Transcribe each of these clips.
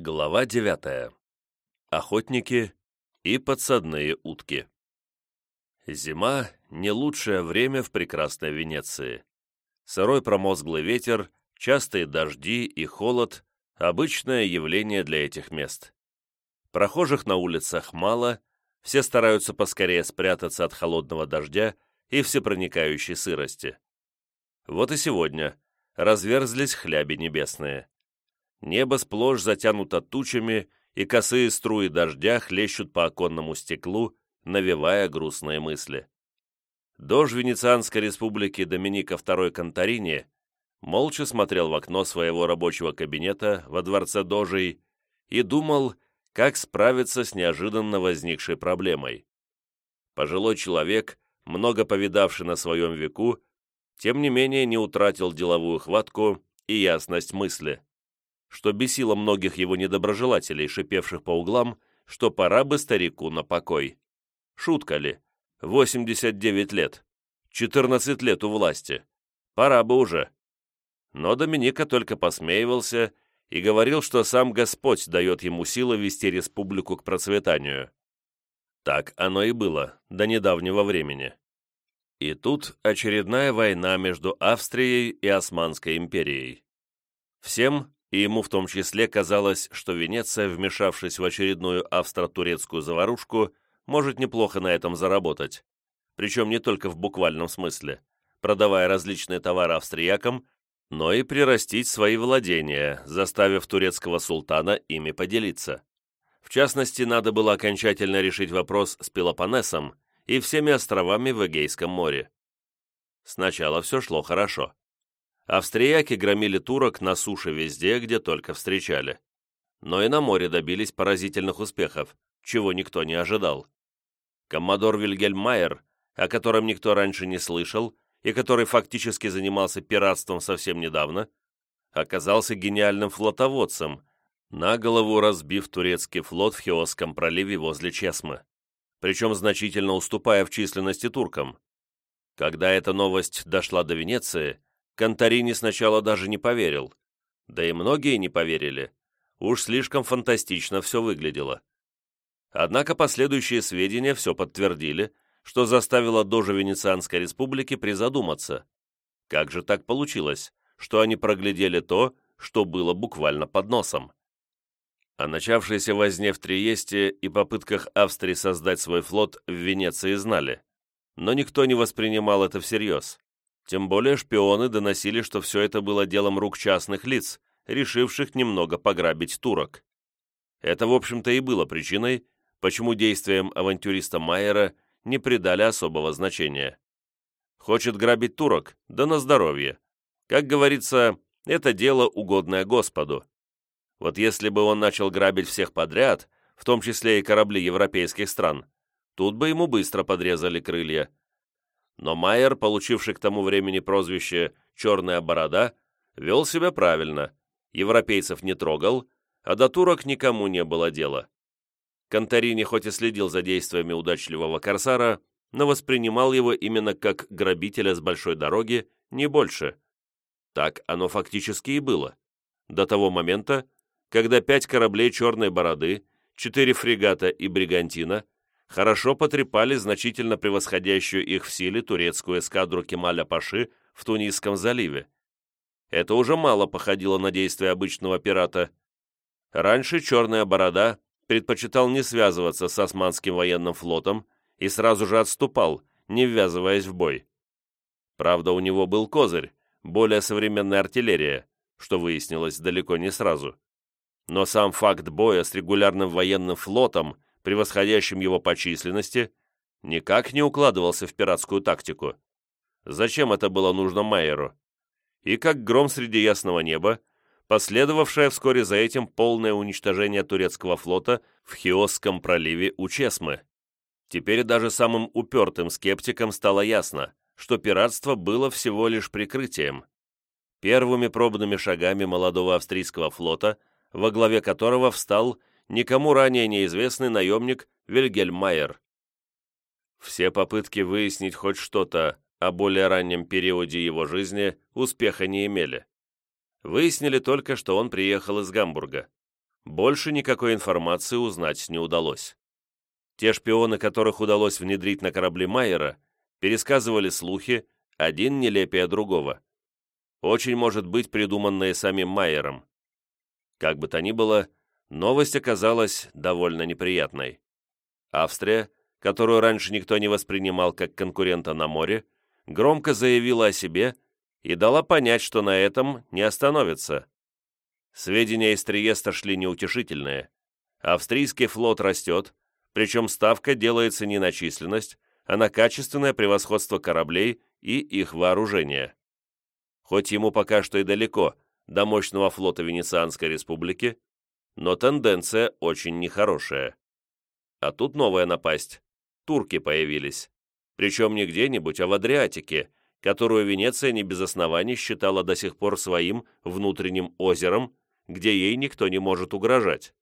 Глава 9. Охотники и подсадные утки. Зима – не лучшее время в прекрасной Венеции. Сырой промозглый ветер, частые дожди и холод – обычное явление для этих мест. Прохожих на улицах мало, все стараются поскорее спрятаться от холодного дождя и всепроникающей сырости. Вот и сегодня разверзлись хляби небесные. Небо сплошь затянуто тучами, и косые струи дождя хлещут по оконному стеклу, навевая грустные мысли. Дож Венецианской республики Доминика II Конторини молча смотрел в окно своего рабочего кабинета во дворце Дожей и думал, как справиться с неожиданно возникшей проблемой. Пожилой человек, много повидавший на своем веку, тем не менее не утратил деловую хватку и ясность мысли что бесило многих его недоброжелателей, шипевших по углам, что пора бы старику на покой. Шутка ли? 89 лет. 14 лет у власти. Пора бы уже. Но Доминика только посмеивался и говорил, что сам Господь дает ему силы вести республику к процветанию. Так оно и было до недавнего времени. И тут очередная война между Австрией и Османской империей. Всем, и ему в том числе казалось, что Венеция, вмешавшись в очередную австро-турецкую заварушку, может неплохо на этом заработать. Причем не только в буквальном смысле, продавая различные товары австриякам, но и прирастить свои владения, заставив турецкого султана ими поделиться. В частности, надо было окончательно решить вопрос с Пелопоннесом и всеми островами в Эгейском море. Сначала все шло хорошо. Австрияки громили турок на суше везде, где только встречали. Но и на море добились поразительных успехов, чего никто не ожидал. Коммодор Вильгельм Майер, о котором никто раньше не слышал и который фактически занимался пиратством совсем недавно, оказался гениальным флотоводцем, на голову разбив турецкий флот в Хиосском проливе возле Чесмы, причем значительно уступая в численности туркам. Когда эта новость дошла до Венеции, Конторини сначала даже не поверил. Да и многие не поверили. Уж слишком фантастично все выглядело. Однако последующие сведения все подтвердили, что заставило Дожа Венецианской республики призадуматься. Как же так получилось, что они проглядели то, что было буквально под носом? О начавшейся возне в Триесте и попытках Австрии создать свой флот в Венеции знали, но никто не воспринимал это всерьез. Тем более шпионы доносили, что все это было делом рук частных лиц, решивших немного пограбить турок. Это, в общем-то, и было причиной, почему действиям авантюриста Майера не придали особого значения. Хочет грабить турок, да на здоровье. Как говорится, это дело, угодное Господу. Вот если бы он начал грабить всех подряд, в том числе и корабли европейских стран, тут бы ему быстро подрезали крылья. Но Майер, получивший к тому времени прозвище «Черная борода», вел себя правильно, европейцев не трогал, а до турок никому не было дела. Конторини хоть и следил за действиями удачливого корсара, но воспринимал его именно как грабителя с большой дороги, не больше. Так оно фактически и было. До того момента, когда пять кораблей «Черной бороды», четыре фрегата и «Бригантина» хорошо потрепали значительно превосходящую их в силе турецкую эскадру Кемаля Паши в Тунисском заливе. Это уже мало походило на действия обычного пирата. Раньше Черная Борода предпочитал не связываться с османским военным флотом и сразу же отступал, не ввязываясь в бой. Правда, у него был козырь, более современная артиллерия, что выяснилось далеко не сразу. Но сам факт боя с регулярным военным флотом – превосходящим его по численности, никак не укладывался в пиратскую тактику. Зачем это было нужно Майеру? И как гром среди ясного неба, последовавшее вскоре за этим полное уничтожение турецкого флота в Хиосском проливе у Чесмы. Теперь даже самым упертым скептикам стало ясно, что пиратство было всего лишь прикрытием. Первыми пробными шагами молодого австрийского флота, во главе которого встал никому ранее неизвестный наемник Вильгельм Майер. Все попытки выяснить хоть что-то о более раннем периоде его жизни успеха не имели. Выяснили только, что он приехал из Гамбурга. больше никакой информации узнать не удалось. Те шпионы, которых удалось внедрить на корабли Майера, пересказывали слухи, один нелепее другого. Очень может быть придуманные самим Майером. Как бы то ни было, новость оказалась довольно неприятной. Австрия, которую раньше никто не воспринимал как конкурента на море, громко заявила о себе и дала понять, что на этом не остановится. Сведения из Триеста шли неутешительные. Австрийский флот растет, причем ставка делается не на численность, а на качественное превосходство кораблей и их вооружение. Хоть ему пока что и далеко до мощного флота Венецианской республики, но тенденция очень нехорошая. А тут новая напасть. Турки появились. Причем не где-нибудь, а в Адриатике, которую Венеция не без оснований считала до сих пор своим внутренним озером, где ей никто не может угрожать.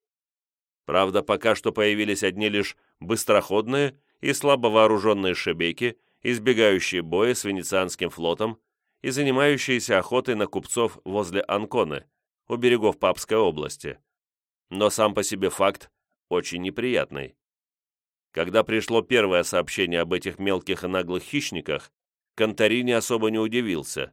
Правда, пока что появились одни лишь быстроходные и слабо вооруженные шебеки, избегающие боя с венецианским флотом и занимающиеся охотой на купцов возле Анконы, у берегов Папской области. Но сам по себе факт очень неприятный. Когда пришло первое сообщение об этих мелких и наглых хищниках, Конторини особо не удивился.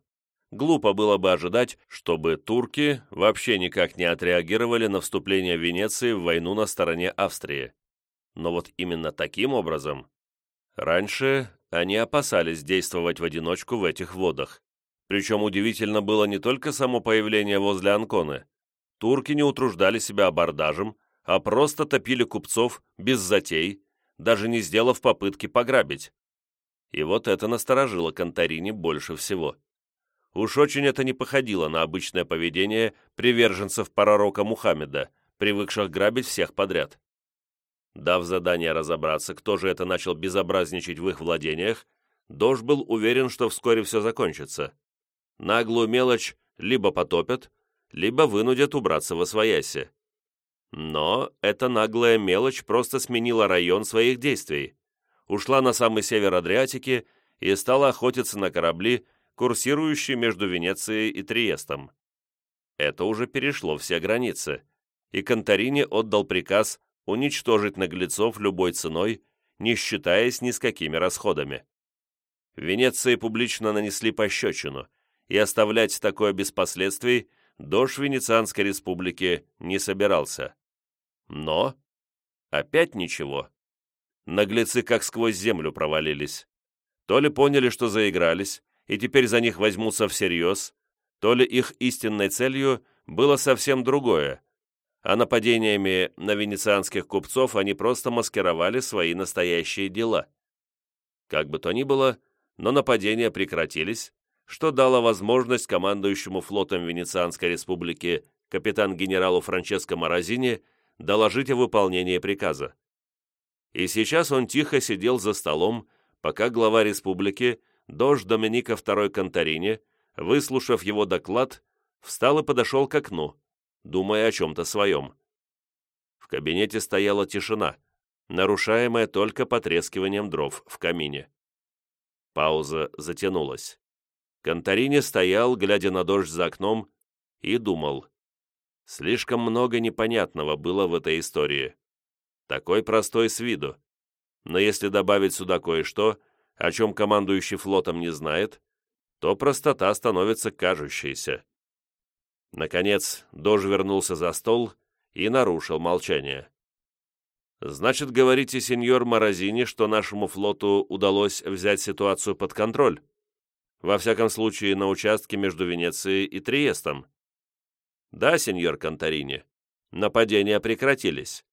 Глупо было бы ожидать, чтобы турки вообще никак не отреагировали на вступление Венеции в войну на стороне Австрии. Но вот именно таким образом. Раньше они опасались действовать в одиночку в этих водах. Причем удивительно было не только само появление возле Анконы. Турки не утруждали себя абордажем, а просто топили купцов без затей, даже не сделав попытки пограбить. И вот это насторожило Конторини больше всего. Уж очень это не походило на обычное поведение приверженцев пророка Мухаммеда, привыкших грабить всех подряд. Дав задание разобраться, кто же это начал безобразничать в их владениях, Дож был уверен, что вскоре все закончится. Наглую мелочь либо потопят, либо вынудят убраться во свояси. Но эта наглая мелочь просто сменила район своих действий, ушла на самый север Адриатики и стала охотиться на корабли, курсирующие между Венецией и Триестом. Это уже перешло все границы, и Конторини отдал приказ уничтожить наглецов любой ценой, не считаясь ни с какими расходами. Венеции публично нанесли пощечину, и оставлять такое без последствий дождь Венецианской республики не собирался. Но опять ничего. Наглецы как сквозь землю провалились. То ли поняли, что заигрались, и теперь за них возьмутся всерьез, то ли их истинной целью было совсем другое, а нападениями на венецианских купцов они просто маскировали свои настоящие дела. Как бы то ни было, но нападения прекратились, что дало возможность командующему флотом Венецианской республики капитан-генералу Франческо Морозини доложить о выполнении приказа. И сейчас он тихо сидел за столом, пока глава республики, дож Доминика II Конторини, выслушав его доклад, встал и подошел к окну, думая о чем-то своем. В кабинете стояла тишина, нарушаемая только потрескиванием дров в камине. Пауза затянулась. Конторини стоял, глядя на дождь за окном, и думал. Слишком много непонятного было в этой истории. Такой простой с виду. Но если добавить сюда кое-что, о чем командующий флотом не знает, то простота становится кажущейся. Наконец, Дож вернулся за стол и нарушил молчание. «Значит, говорите, сеньор Морозини, что нашему флоту удалось взять ситуацию под контроль? Во всяком случае, на участке между Венецией и Триестом?» «Да, сеньор Конторини. Нападения прекратились.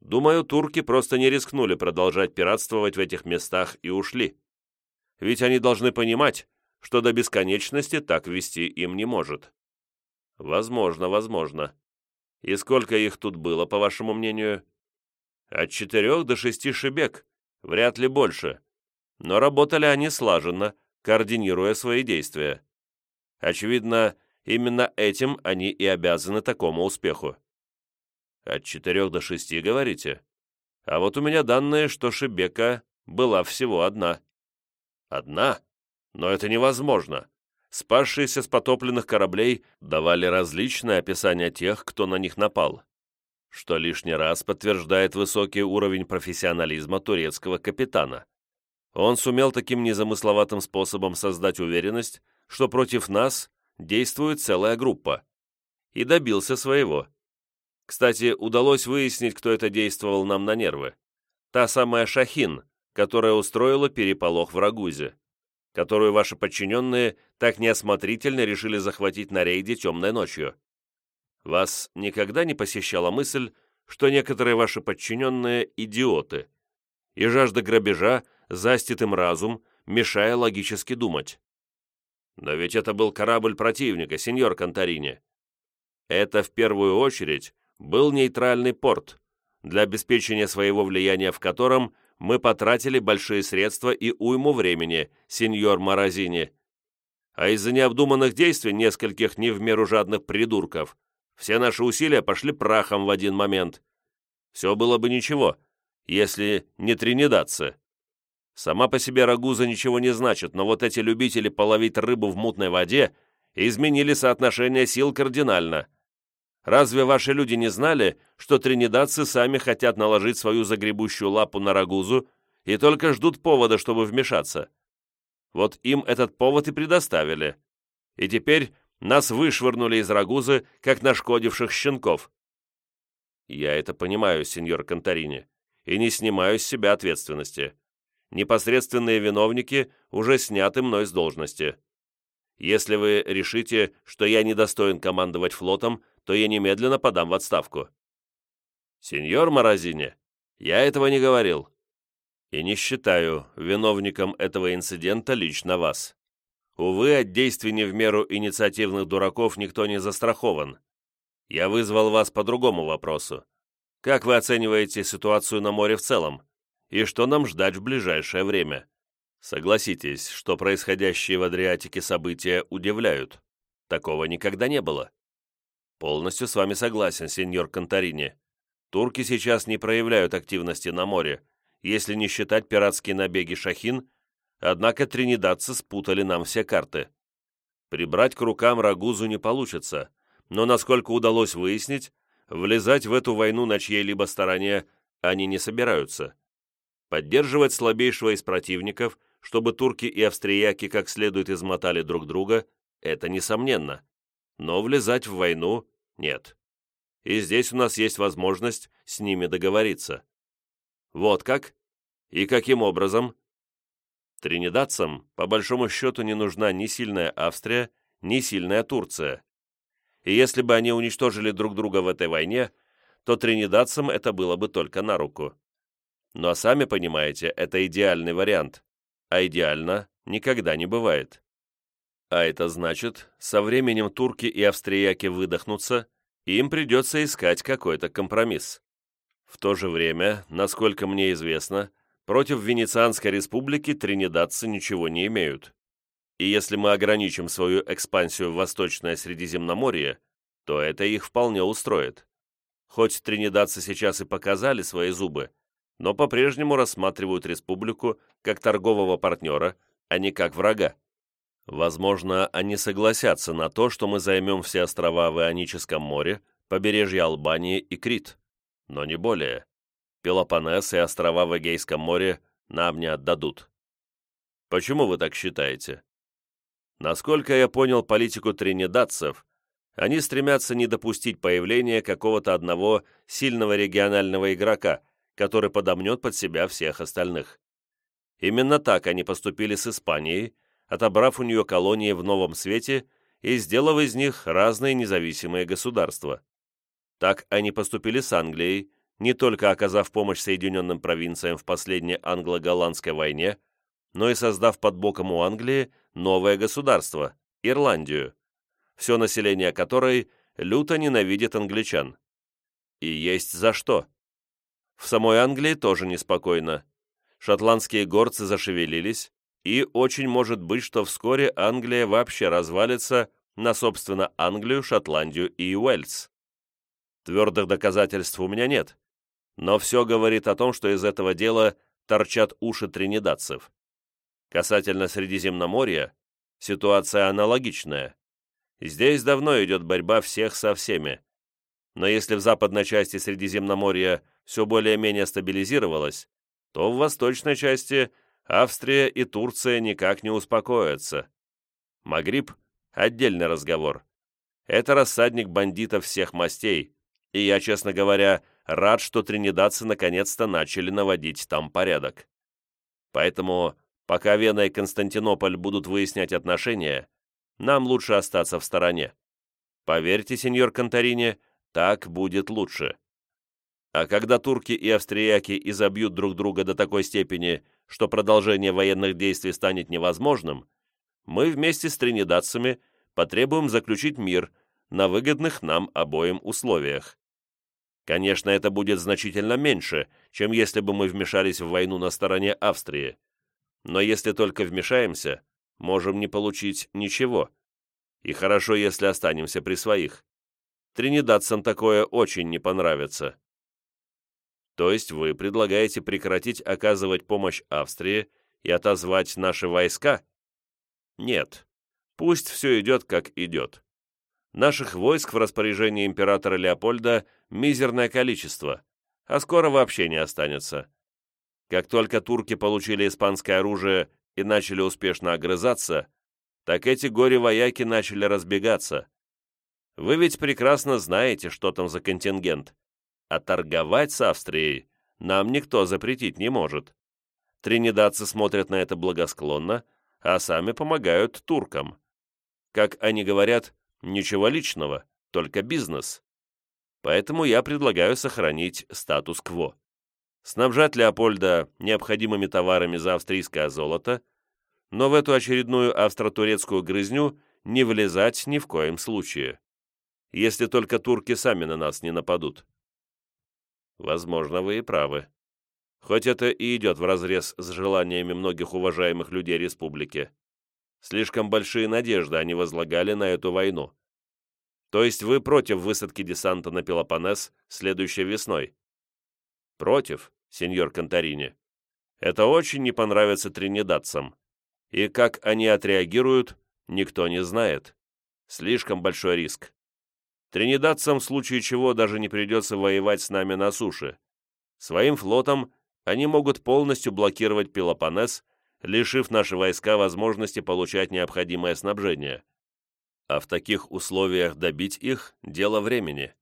Думаю, турки просто не рискнули продолжать пиратствовать в этих местах и ушли. Ведь они должны понимать, что до бесконечности так вести им не может. Возможно, возможно. И сколько их тут было, по вашему мнению? От четырех до шести шибек, вряд ли больше. Но работали они слаженно, координируя свои действия. Очевидно, именно этим они и обязаны такому успеху. От четырех до шести, говорите? А вот у меня данные, что Шебека была всего одна. Одна? Но это невозможно. Спасшиеся с потопленных кораблей давали различные описания тех, кто на них напал. что лишний раз подтверждает высокий уровень профессионализма турецкого капитана. Он сумел таким незамысловатым способом создать уверенность, что против нас действует целая группа. И добился своего. Кстати, удалось выяснить, кто это действовал нам на нервы. Та самая Шахин, которая устроила переполох в Рагузе, которую ваши подчиненные так неосмотрительно решили захватить на рейде темной ночью. Вас никогда не посещала мысль, что некоторые ваши подчиненные – идиоты, и жажда грабежа застит им разум, мешая логически думать. Но ведь это был корабль противника, сеньор Конторини. Это в первую очередь был нейтральный порт, для обеспечения своего влияния в котором мы потратили большие средства и уйму времени, сеньор Морозини. А из-за необдуманных действий нескольких не в меру жадных придурков все наши усилия пошли прахом в один момент. Все было бы ничего, если не тринидаться. Сама по себе рагуза ничего не значит, но вот эти любители половить рыбу в мутной воде изменили соотношение сил кардинально. Разве ваши люди не знали, что тринидадцы сами хотят наложить свою загребущую лапу на рагузу и только ждут повода, чтобы вмешаться? Вот им этот повод и предоставили. И теперь нас вышвырнули из рагузы, как нашкодивших щенков. Я это понимаю, сеньор Конторини, и не снимаю с себя ответственности. Непосредственные виновники уже сняты мной с должности. Если вы решите, что я недостоин командовать флотом, то я немедленно подам в отставку». «Сеньор Морозини, я этого не говорил. И не считаю виновником этого инцидента лично вас. Увы, от действий не в меру инициативных дураков никто не застрахован. Я вызвал вас по другому вопросу. Как вы оцениваете ситуацию на море в целом? И что нам ждать в ближайшее время? Согласитесь, что происходящие в Адриатике события удивляют. Такого никогда не было. Полностью с вами согласен, сеньор Конторини. Турки сейчас не проявляют активности на море, если не считать пиратские набеги шахин, однако тринидадцы спутали нам все карты. Прибрать к рукам Рагузу не получится, но, насколько удалось выяснить, влезать в эту войну на чьей-либо стороне они не собираются. Поддерживать слабейшего из противников, чтобы турки и австрияки как следует измотали друг друга, это несомненно но влезать в войну нет. И здесь у нас есть возможность с ними договориться. Вот как? И каким образом? Тринидадцам, по большому счету, не нужна ни сильная Австрия, ни сильная Турция. И если бы они уничтожили друг друга в этой войне, то тринидадцам это было бы только на руку. Но сами понимаете, это идеальный вариант, а идеально никогда не бывает. А это значит, со временем турки и австрияки выдохнутся, и им придется искать какой-то компромисс. В то же время, насколько мне известно, против Венецианской республики тринидадцы ничего не имеют. И если мы ограничим свою экспансию в Восточное Средиземноморье, то это их вполне устроит. Хоть тринидадцы сейчас и показали свои зубы, но по-прежнему рассматривают республику как торгового партнера, а не как врага. Возможно, они согласятся на то, что мы займем все острова в Ионическом море, побережье Албании и Крит, но не более. Пелопоннес и острова в Эгейском море нам не отдадут. Почему вы так считаете? Насколько я понял политику тринидадцев, они стремятся не допустить появления какого-то одного сильного регионального игрока, который подомнет под себя всех остальных. Именно так они поступили с Испанией, отобрав у нее колонии в новом свете и сделав из них разные независимые государства. Так они поступили с Англией, не только оказав помощь Соединенным провинциям в последней англо-голландской войне, но и создав под боком у Англии новое государство – Ирландию, все население которой люто ненавидит англичан. И есть за что. В самой Англии тоже неспокойно. Шотландские горцы зашевелились, и очень может быть, что вскоре Англия вообще развалится на, собственно, Англию, Шотландию и Уэльс. Твердых доказательств у меня нет, но все говорит о том, что из этого дела торчат уши тринидадцев. Касательно Средиземноморья, ситуация аналогичная. Здесь давно идет борьба всех со всеми. Но если в западной части Средиземноморья все более-менее стабилизировалось, то в восточной части Австрия и Турция никак не успокоятся. Магриб – отдельный разговор. Это рассадник бандитов всех мастей, и я, честно говоря, рад, что тринидадцы наконец-то начали наводить там порядок. Поэтому, пока Вена и Константинополь будут выяснять отношения, нам лучше остаться в стороне. Поверьте, сеньор Конторини, так будет лучше. А когда турки и австрияки изобьют друг друга до такой степени, что продолжение военных действий станет невозможным, мы вместе с тринидадцами потребуем заключить мир на выгодных нам обоим условиях. Конечно, это будет значительно меньше, чем если бы мы вмешались в войну на стороне Австрии. Но если только вмешаемся, можем не получить ничего. И хорошо, если останемся при своих. Тринидадцам такое очень не понравится. То есть вы предлагаете прекратить оказывать помощь Австрии и отозвать наши войска? Нет. Пусть все идет, как идет. Наших войск в распоряжении императора Леопольда мизерное количество, а скоро вообще не останется. Как только турки получили испанское оружие и начали успешно огрызаться, так эти горе-вояки начали разбегаться. Вы ведь прекрасно знаете, что там за контингент. А торговать с Австрией нам никто запретить не может. Тринидадцы смотрят на это благосклонно, а сами помогают туркам. Как они говорят, ничего личного, только бизнес. Поэтому я предлагаю сохранить статус-кво. Снабжать Леопольда необходимыми товарами за австрийское золото, но в эту очередную австро-турецкую грызню не влезать ни в коем случае. Если только турки сами на нас не нападут. Возможно, вы и правы. Хоть это и идет вразрез с желаниями многих уважаемых людей республики. Слишком большие надежды они возлагали на эту войну. То есть вы против высадки десанта на Пелопоннес следующей весной? Против, сеньор Конторини. Это очень не понравится тринидадцам. И как они отреагируют, никто не знает. Слишком большой риск. Тринидадцам в случае чего даже не придется воевать с нами на суше. Своим флотом они могут полностью блокировать Пелопоннес, лишив наши войска возможности получать необходимое снабжение. А в таких условиях добить их – дело времени.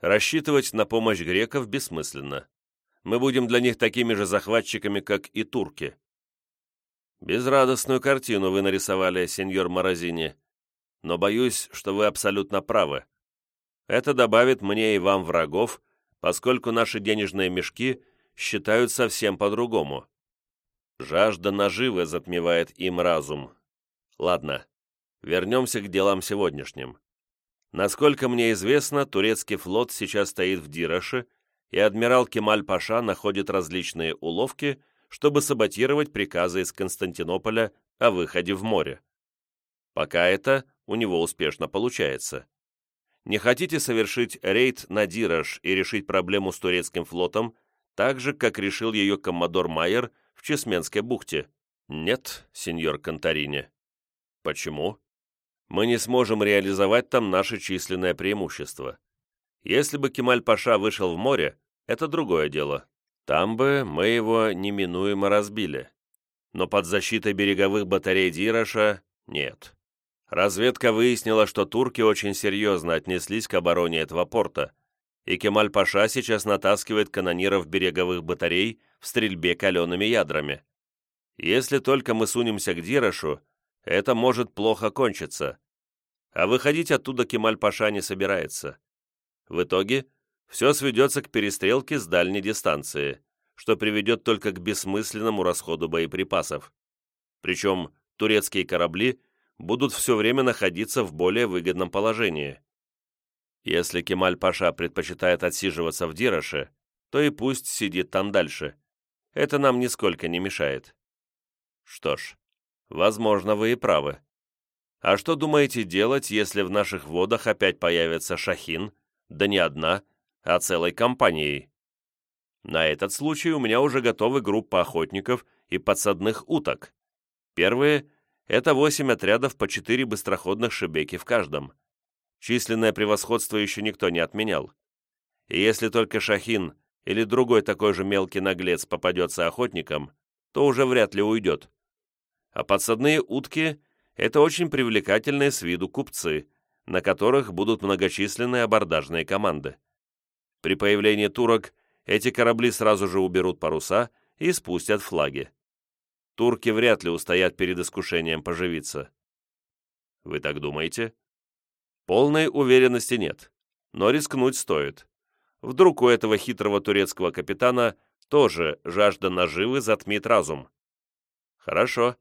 Рассчитывать на помощь греков бессмысленно. Мы будем для них такими же захватчиками, как и турки. Безрадостную картину вы нарисовали, сеньор Морозини, но боюсь, что вы абсолютно правы. Это добавит мне и вам врагов, поскольку наши денежные мешки считают совсем по-другому. Жажда наживы затмевает им разум. Ладно, вернемся к делам сегодняшним. Насколько мне известно, турецкий флот сейчас стоит в Дираше, и адмирал Кемаль-Паша находит различные уловки, чтобы саботировать приказы из Константинополя о выходе в море. Пока это у него успешно получается. Не хотите совершить рейд на Дираж и решить проблему с турецким флотом, так же, как решил ее коммодор Майер в Чесменской бухте? Нет, сеньор Конторини. Почему? Мы не сможем реализовать там наше численное преимущество. Если бы Кемаль-Паша вышел в море, это другое дело. Там бы мы его неминуемо разбили. Но под защитой береговых батарей Дираша нет. Разведка выяснила, что турки очень серьезно отнеслись к обороне этого порта, и Кемаль-Паша сейчас натаскивает канониров береговых батарей в стрельбе калеными ядрами. Если только мы сунемся к Дирашу, это может плохо кончиться. А выходить оттуда Кемаль-Паша не собирается. В итоге все сведется к перестрелке с дальней дистанции, что приведет только к бессмысленному расходу боеприпасов. Причем турецкие корабли – будут все время находиться в более выгодном положении. Если Кемаль-Паша предпочитает отсиживаться в Дироше, то и пусть сидит там дальше. Это нам нисколько не мешает. Что ж, возможно, вы и правы. А что думаете делать, если в наших водах опять появится шахин, да не одна, а целой компанией? На этот случай у меня уже готовы группа охотников и подсадных уток. Первые это восемь отрядов по четыре быстроходных шебеки в каждом. Численное превосходство еще никто не отменял. и если только Шахин или другой такой же мелкий наглец попадется охотникам, то уже вряд ли уйдет. А подсадные утки – это очень привлекательные с виду купцы, на которых будут многочисленные абордажные команды. При появлении турок эти корабли сразу же уберут паруса и спустят флаги. Турки вряд ли устоят перед искушением поживиться. Вы так думаете? Полной уверенности нет, но рискнуть стоит. Вдруг у этого хитрого турецкого капитана тоже жажда наживы затмит разум. Хорошо,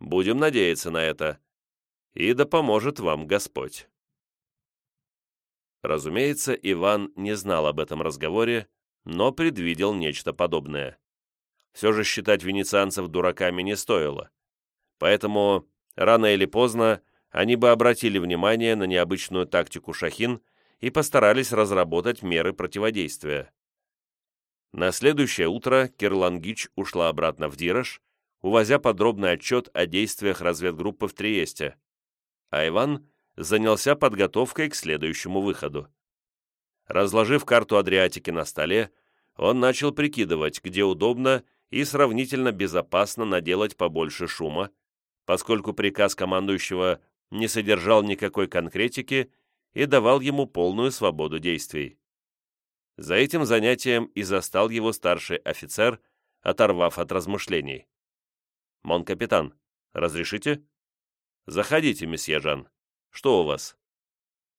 будем надеяться на это. И да поможет вам Господь. Разумеется, Иван не знал об этом разговоре, но предвидел нечто подобное. Все же считать венецианцев дураками не стоило. Поэтому, рано или поздно, они бы обратили внимание на необычную тактику Шахин – и постарались разработать меры противодействия. На следующее утро Кирлангич ушла обратно в Дираж, увозя подробный отчет о действиях разведгруппы в Триесте, а Иван занялся подготовкой к следующему выходу. Разложив карту Адриатики на столе, он начал прикидывать, где удобно и сравнительно безопасно наделать побольше шума, поскольку приказ командующего не содержал никакой конкретики и давал ему полную свободу действий. За этим занятием и застал его старший офицер, оторвав от размышлений. «Мон капитан, разрешите?» «Заходите, месье Жан. Что у вас?»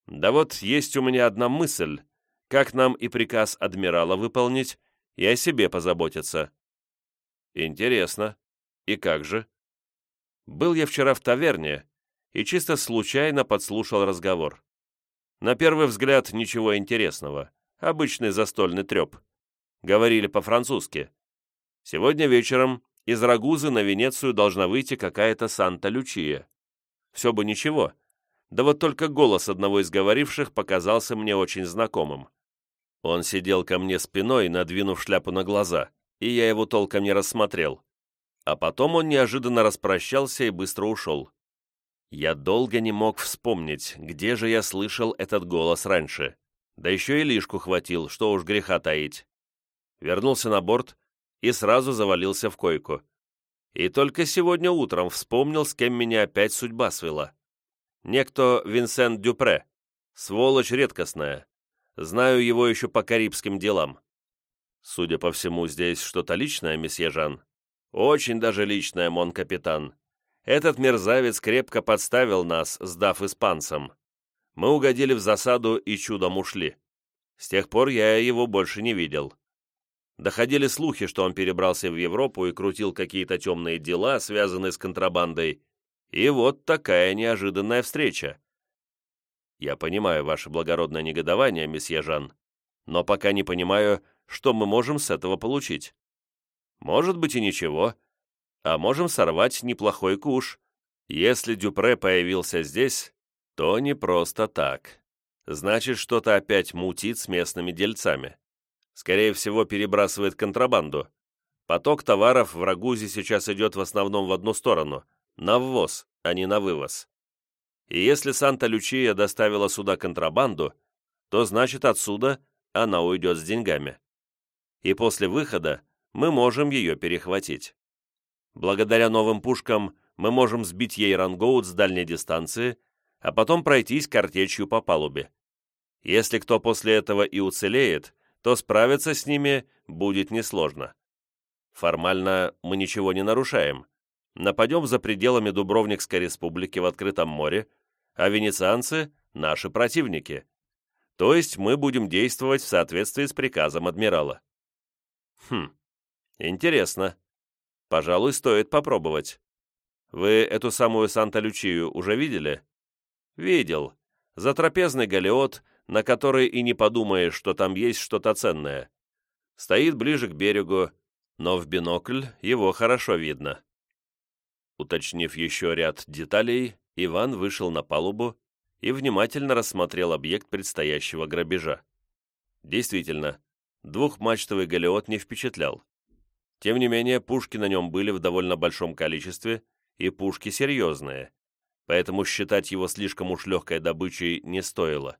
«Да вот есть у меня одна мысль, как нам и приказ адмирала выполнить, и о себе позаботиться». «Интересно. И как же?» «Был я вчера в таверне и чисто случайно подслушал разговор. На первый взгляд ничего интересного. Обычный застольный треп. Говорили по-французски. Сегодня вечером из Рагузы на Венецию должна выйти какая-то Санта-Лючия. Все бы ничего. Да вот только голос одного из говоривших показался мне очень знакомым. Он сидел ко мне спиной, надвинув шляпу на глаза, и я его толком не рассмотрел. А потом он неожиданно распрощался и быстро ушел. Я долго не мог вспомнить, где же я слышал этот голос раньше. Да еще и лишку хватил, что уж греха таить. Вернулся на борт и сразу завалился в койку. И только сегодня утром вспомнил, с кем меня опять судьба свела. Некто Винсент Дюпре. Сволочь редкостная. Знаю его еще по карибским делам. Судя по всему, здесь что-то личное, месье Жан. Очень даже личное, мон капитан. Этот мерзавец крепко подставил нас, сдав испанцам. Мы угодили в засаду и чудом ушли. С тех пор я его больше не видел. Доходили слухи, что он перебрался в Европу и крутил какие-то темные дела, связанные с контрабандой. И вот такая неожиданная встреча. Я понимаю ваше благородное негодование, месье Жан, но пока не понимаю, что мы можем с этого получить. Может быть и ничего, а можем сорвать неплохой куш. Если Дюпре появился здесь, то не просто так. Значит, что-то опять мутит с местными дельцами. Скорее всего, перебрасывает контрабанду. Поток товаров в Рагузе сейчас идет в основном в одну сторону – на ввоз, а не на вывоз. И если Санта-Лючия доставила сюда контрабанду, то значит отсюда она уйдет с деньгами. И после выхода мы можем ее перехватить. Благодаря новым пушкам мы можем сбить ей рангоут с дальней дистанции, а потом пройтись картечью по палубе. Если кто после этого и уцелеет, то справиться с ними будет несложно. Формально мы ничего не нарушаем. Нападем за пределами Дубровникской республики в открытом море, а венецианцы – наши противники. То есть мы будем действовать в соответствии с приказом адмирала. Хм, интересно. Пожалуй, стоит попробовать. Вы эту самую Санта-Лючию уже видели? Видел. Затрапезный галеот, на который и не подумаешь, что там есть что-то ценное. Стоит ближе к берегу, но в бинокль его хорошо видно. Уточнив еще ряд деталей, Иван вышел на палубу и внимательно рассмотрел объект предстоящего грабежа. Действительно, двухмачтовый галеот не впечатлял. Тем не менее, пушки на нем были в довольно большом количестве, и пушки серьезные, поэтому считать его слишком уж легкой добычей не стоило.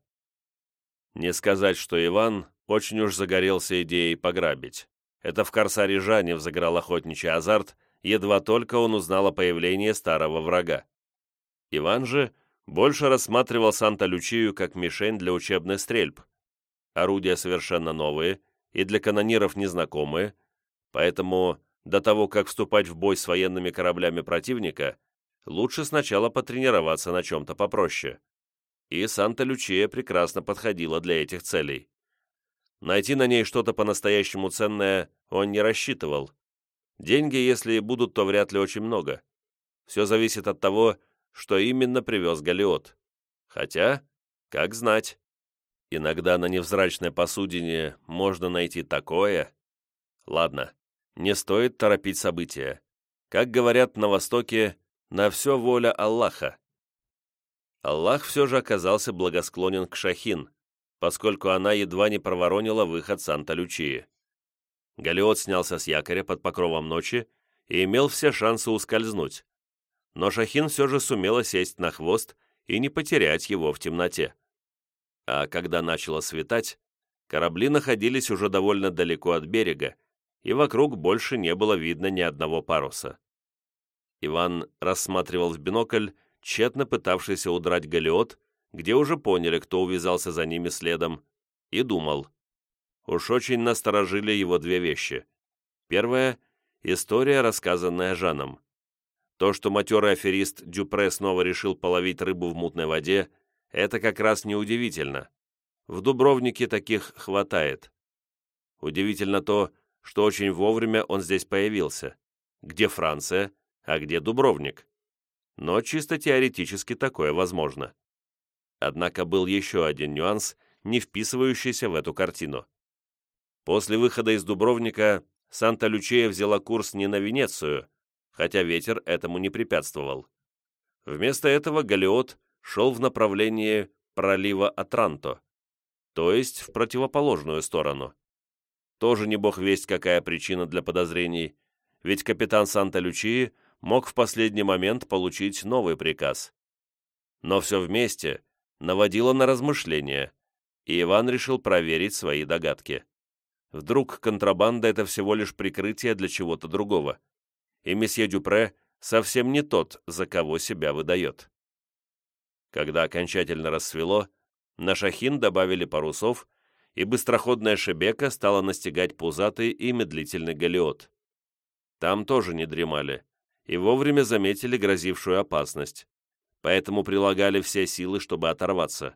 Не сказать, что Иван очень уж загорелся идеей пограбить. Это в «Корсаре Жане» взыграл охотничий азарт, едва только он узнал о появлении старого врага. Иван же больше рассматривал Санта-Лючию как мишень для учебных стрельб. Орудия совершенно новые и для канониров незнакомые, поэтому до того, как вступать в бой с военными кораблями противника, лучше сначала потренироваться на чем-то попроще. И Санта-Лючия прекрасно подходила для этих целей. Найти на ней что-то по-настоящему ценное он не рассчитывал. Деньги, если и будут, то вряд ли очень много. Все зависит от того, что именно привез Галиот. Хотя, как знать, иногда на невзрачной посудине можно найти такое. Ладно, не стоит торопить события. Как говорят на Востоке, на все воля Аллаха. Аллах все же оказался благосклонен к Шахин, поскольку она едва не проворонила выход Санта-Лючии. Галиот снялся с якоря под покровом ночи и имел все шансы ускользнуть, но Шахин все же сумела сесть на хвост и не потерять его в темноте. А когда начало светать, корабли находились уже довольно далеко от берега, и вокруг больше не было видно ни одного паруса. Иван рассматривал в бинокль, тщетно пытавшийся удрать галеот, где уже поняли, кто увязался за ними следом, и думал. Уж очень насторожили его две вещи. Первая — история, рассказанная Жаном. То, что матерый аферист Дюпре снова решил половить рыбу в мутной воде, это как раз неудивительно. В Дубровнике таких хватает. Удивительно то, что очень вовремя он здесь появился. Где Франция, а где Дубровник? Но чисто теоретически такое возможно. Однако был еще один нюанс, не вписывающийся в эту картину. После выхода из Дубровника Санта-Лючея взяла курс не на Венецию, хотя ветер этому не препятствовал. Вместо этого Галиот шел в направлении пролива Атранто, то есть в противоположную сторону. Тоже не бог весть, какая причина для подозрений, ведь капитан Санта-Лючии мог в последний момент получить новый приказ. Но все вместе наводило на размышления, и Иван решил проверить свои догадки. Вдруг контрабанда — это всего лишь прикрытие для чего-то другого и месье Дюпре совсем не тот, за кого себя выдает. Когда окончательно рассвело, на шахин добавили парусов, и быстроходная шебека стала настигать пузатый и медлительный галеот. Там тоже не дремали, и вовремя заметили грозившую опасность, поэтому прилагали все силы, чтобы оторваться.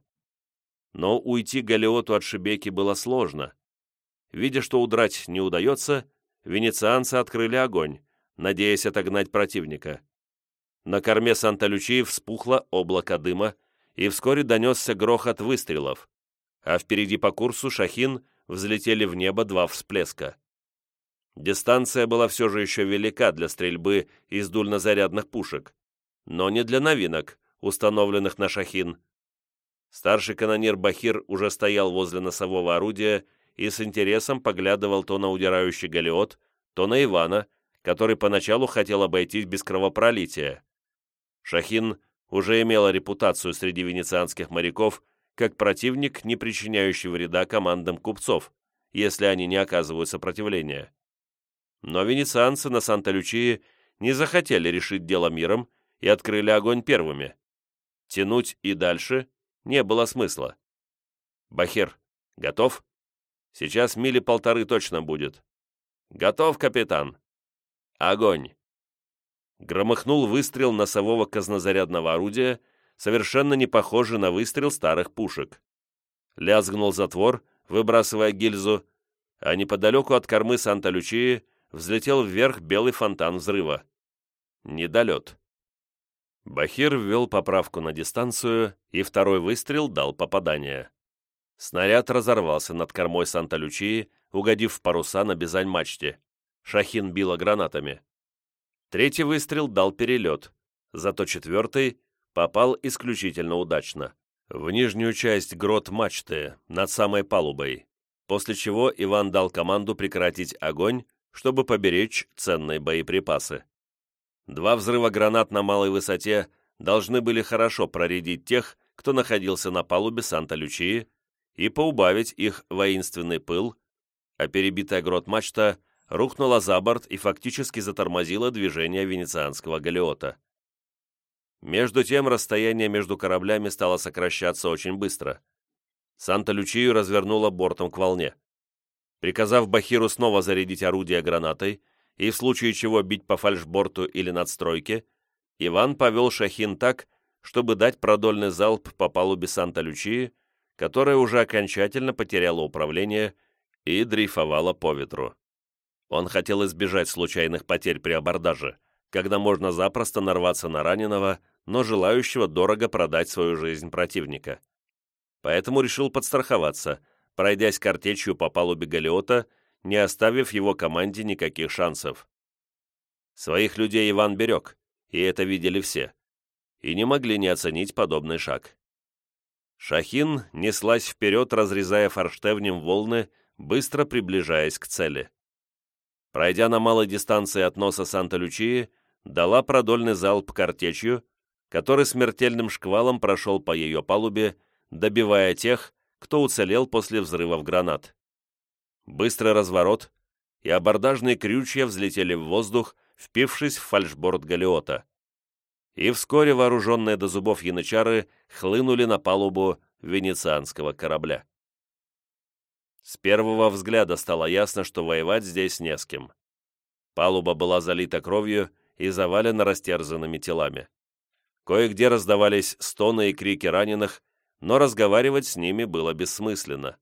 Но уйти галеоту от шебеки было сложно. Видя, что удрать не удается, венецианцы открыли огонь, надеясь отогнать противника. На корме Санта-Лючии вспухло облако дыма, и вскоре донесся грохот выстрелов, а впереди по курсу Шахин взлетели в небо два всплеска. Дистанция была все же еще велика для стрельбы из дульнозарядных пушек, но не для новинок, установленных на Шахин. Старший канонир Бахир уже стоял возле носового орудия и с интересом поглядывал то на удирающий галеот, то на Ивана, который поначалу хотел обойтись без кровопролития. Шахин уже имела репутацию среди венецианских моряков как противник, не причиняющий вреда командам купцов, если они не оказывают сопротивления. Но венецианцы на Санта-Лючии не захотели решить дело миром и открыли огонь первыми. Тянуть и дальше не было смысла. «Бахир, готов? Сейчас мили полторы точно будет». «Готов, капитан», Огонь!» Громыхнул выстрел носового казнозарядного орудия, совершенно не похожий на выстрел старых пушек. Лязгнул затвор, выбрасывая гильзу, а неподалеку от кормы Санта-Лючии взлетел вверх белый фонтан взрыва. Недолет. Бахир ввел поправку на дистанцию, и второй выстрел дал попадание. Снаряд разорвался над кормой Санта-Лючии, угодив в паруса на бизань-мачте. Шахин била гранатами. Третий выстрел дал перелет, зато четвертый попал исключительно удачно, в нижнюю часть грот мачты, над самой палубой, после чего Иван дал команду прекратить огонь, чтобы поберечь ценные боеприпасы. Два взрыва гранат на малой высоте должны были хорошо проредить тех, кто находился на палубе Санта-Лючии, и поубавить их воинственный пыл, а перебитая грот-мачта рухнула за борт и фактически затормозила движение венецианского галеота. Между тем расстояние между кораблями стало сокращаться очень быстро. Санта-Лючию развернула бортом к волне. Приказав Бахиру снова зарядить орудие гранатой и в случае чего бить по фальшборту или надстройке, Иван повел Шахин так, чтобы дать продольный залп по палубе Санта-Лючии, которая уже окончательно потеряла управление и дрейфовала по ветру. Он хотел избежать случайных потерь при абордаже, когда можно запросто нарваться на раненого, но желающего дорого продать свою жизнь противника. Поэтому решил подстраховаться, пройдясь картечью по палубе Галиота, не оставив его команде никаких шансов. Своих людей Иван берег, и это видели все, и не могли не оценить подобный шаг. Шахин неслась вперед, разрезая форштевнем волны, быстро приближаясь к цели. Пройдя на малой дистанции от носа Санта-Лючии, дала продольный залп картечью, который смертельным шквалом прошел по ее палубе, добивая тех, кто уцелел после взрывов гранат. Быстрый разворот, и абордажные крючья взлетели в воздух, впившись в фальшборд галеота. И вскоре вооруженные до зубов янычары хлынули на палубу венецианского корабля. С первого взгляда стало ясно, что воевать здесь не с кем. Палуба была залита кровью и завалена растерзанными телами. Кое-где раздавались стоны и крики раненых, но разговаривать с ними было бессмысленно.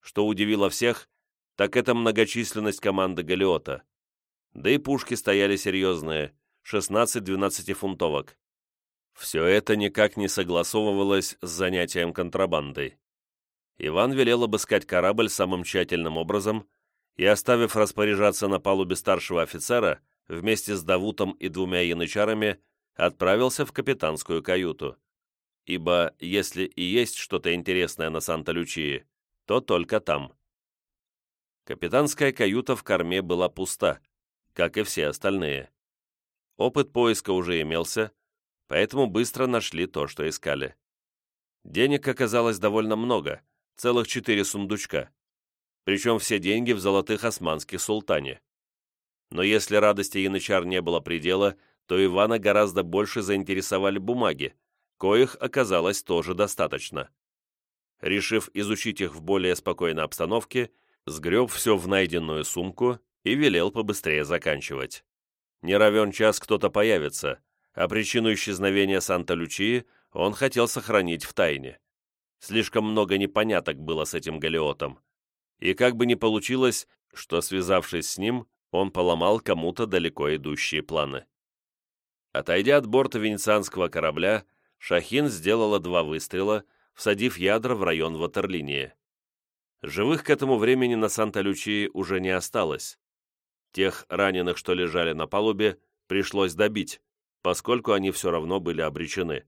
Что удивило всех, так это многочисленность команды Галиота. Да и пушки стояли серьезные, 16-12-фунтовок. Все это никак не согласовывалось с занятием контрабандой. Иван велел обыскать корабль самым тщательным образом и, оставив распоряжаться на палубе старшего офицера, вместе с Давутом и двумя янычарами, отправился в капитанскую каюту. Ибо если и есть что-то интересное на Санта-Лючии, то только там. Капитанская каюта в корме была пуста, как и все остальные. Опыт поиска уже имелся, поэтому быстро нашли то, что искали. Денег оказалось довольно много, целых четыре сундучка. Причем все деньги в золотых османских султане. Но если радости янычар не было предела, то Ивана гораздо больше заинтересовали бумаги, коих оказалось тоже достаточно. Решив изучить их в более спокойной обстановке, сгреб все в найденную сумку и велел побыстрее заканчивать. Не равен час кто-то появится, а причину исчезновения Санта-Лючии он хотел сохранить в тайне. Слишком много непоняток было с этим галеотом. И как бы ни получилось, что, связавшись с ним, он поломал кому-то далеко идущие планы. Отойдя от борта венецианского корабля, Шахин сделала два выстрела, всадив ядра в район ватерлинии. Живых к этому времени на Санта-Лючии уже не осталось. Тех раненых, что лежали на палубе, пришлось добить, поскольку они все равно были обречены.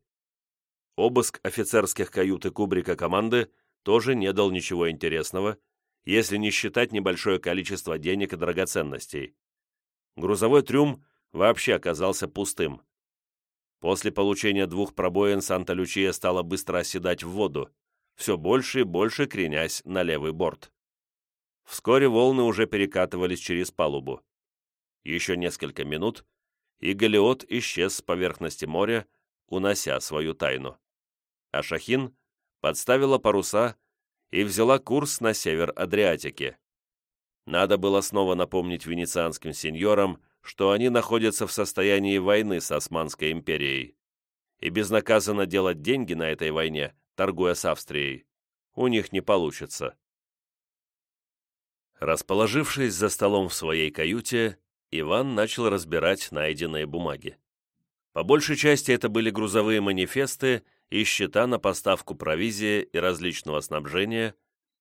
Обыск офицерских кают и кубрика команды тоже не дал ничего интересного, если не считать небольшое количество денег и драгоценностей. Грузовой трюм вообще оказался пустым. После получения двух пробоин Санта-Лючия стала быстро оседать в воду, все больше и больше кренясь на левый борт. Вскоре волны уже перекатывались через палубу. Еще несколько минут, и Галиот исчез с поверхности моря, унося свою тайну. А Шахин подставила паруса и взяла курс на север Адриатики. Надо было снова напомнить венецианским сеньорам, что они находятся в состоянии войны с Османской империей. И безнаказанно делать деньги на этой войне, торгуя с Австрией, у них не получится. Расположившись за столом в своей каюте, Иван начал разбирать найденные бумаги. По большей части это были грузовые манифесты и счета на поставку провизии и различного снабжения,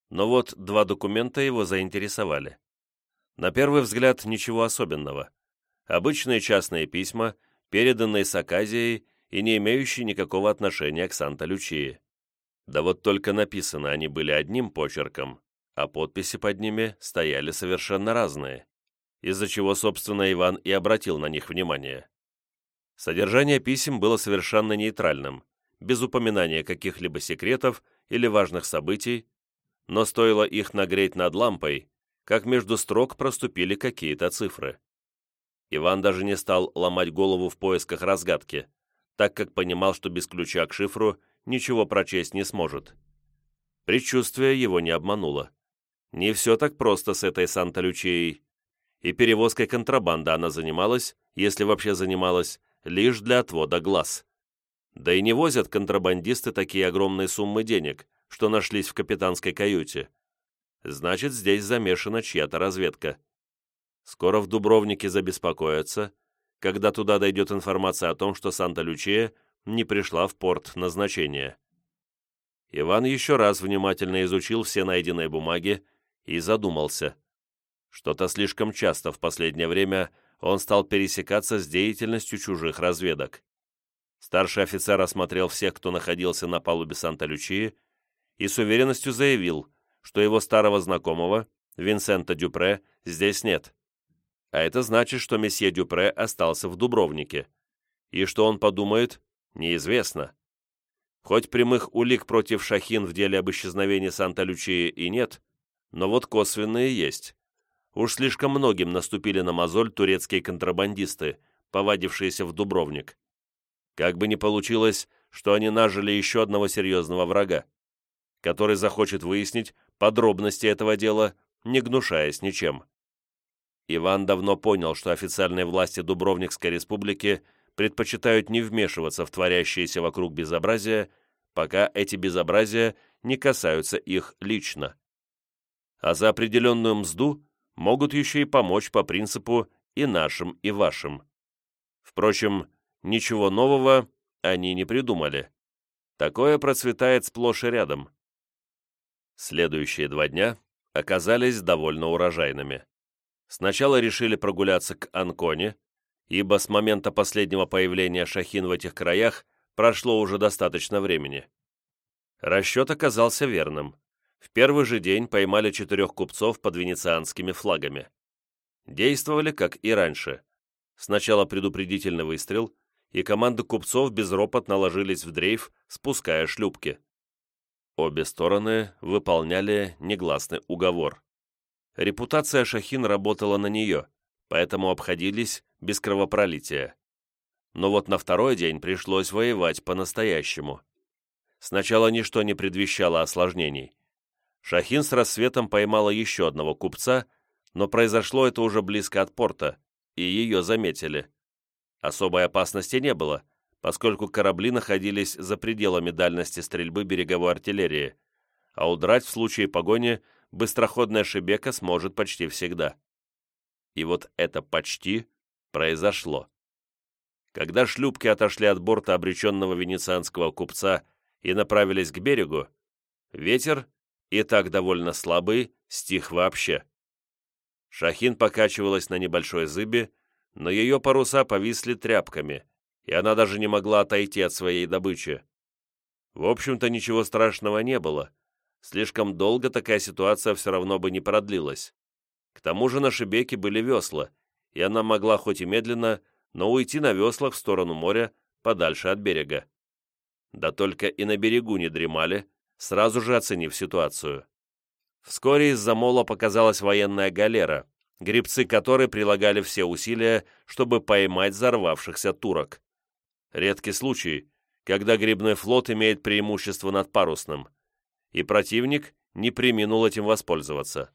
но вот два документа его заинтересовали. На первый взгляд ничего особенного обычные частные письма, переданные с Аказией и не имеющие никакого отношения к Санта-Лючии. Да вот только написаны они были одним почерком, а подписи под ними стояли совершенно разные, из-за чего, собственно, Иван и обратил на них внимание. Содержание писем было совершенно нейтральным, без упоминания каких-либо секретов или важных событий, но стоило их нагреть над лампой, как между строк проступили какие-то цифры. Иван даже не стал ломать голову в поисках разгадки, так как понимал, что без ключа к шифру ничего прочесть не сможет. Предчувствие его не обмануло. Не все так просто с этой Санта-Лючией. И перевозкой контрабанды она занималась, если вообще занималась, лишь для отвода глаз. Да и не возят контрабандисты такие огромные суммы денег, что нашлись в капитанской каюте. Значит, здесь замешана чья-то разведка. Скоро в Дубровнике забеспокоятся, когда туда дойдет информация о том, что Санта-Лючия не пришла в порт назначения. Иван еще раз внимательно изучил все найденные бумаги и задумался. Что-то слишком часто в последнее время он стал пересекаться с деятельностью чужих разведок. Старший офицер осмотрел всех, кто находился на палубе Санта-Лючии, и с уверенностью заявил, что его старого знакомого, Винсента Дюпре, здесь нет. А это значит, что месье Дюпре остался в Дубровнике. И что он подумает, неизвестно. Хоть прямых улик против Шахин в деле об исчезновении Санта-Лючии и нет, но вот косвенные есть. Уж слишком многим наступили на мозоль турецкие контрабандисты, повадившиеся в Дубровник. Как бы ни получилось, что они нажили еще одного серьезного врага, который захочет выяснить подробности этого дела, не гнушаясь ничем. Иван давно понял, что официальные власти Дубровникской республики предпочитают не вмешиваться в творящиеся вокруг безобразия, пока эти безобразия не касаются их лично. А за определенную мзду могут еще и помочь по принципу «и нашим, и вашим». Впрочем, ничего нового они не придумали. Такое процветает сплошь и рядом. Следующие два дня оказались довольно урожайными. Сначала решили прогуляться к Анконе, ибо с момента последнего появления шахин в этих краях прошло уже достаточно времени. Расчет оказался верным. В первый же день поймали четырех купцов под венецианскими флагами. Действовали, как и раньше. Сначала предупредительный выстрел, и команды купцов безропотно ложились в дрейф, спуская шлюпки. Обе стороны выполняли негласный уговор. Репутация Шахин работала на нее, поэтому обходились без кровопролития. Но вот на второй день пришлось воевать по-настоящему. Сначала ничто не предвещало осложнений. Шахин с рассветом поймала еще одного купца, но произошло это уже близко от порта, и ее заметили. Особой опасности не было, поскольку корабли находились за пределами дальности стрельбы береговой артиллерии, а удрать в случае погони быстроходная шебека сможет почти всегда. И вот это «почти» произошло. Когда шлюпки отошли от борта обреченного венецианского купца и направились к берегу, ветер, и так довольно слабый, стих вообще. Шахин покачивалась на небольшой зыбе, но ее паруса повисли тряпками, и она даже не могла отойти от своей добычи. В общем-то, ничего страшного не было. Слишком долго такая ситуация все равно бы не продлилась. К тому же на Шебеке были весла, и она могла хоть и медленно, но уйти на веслах в сторону моря, подальше от берега. Да только и на берегу не дремали, сразу же оценив ситуацию. Вскоре из-за мола показалась военная галера, гребцы которой прилагали все усилия, чтобы поймать взорвавшихся турок. Редкий случай, когда грибной флот имеет преимущество над парусным, и противник не приминул этим воспользоваться.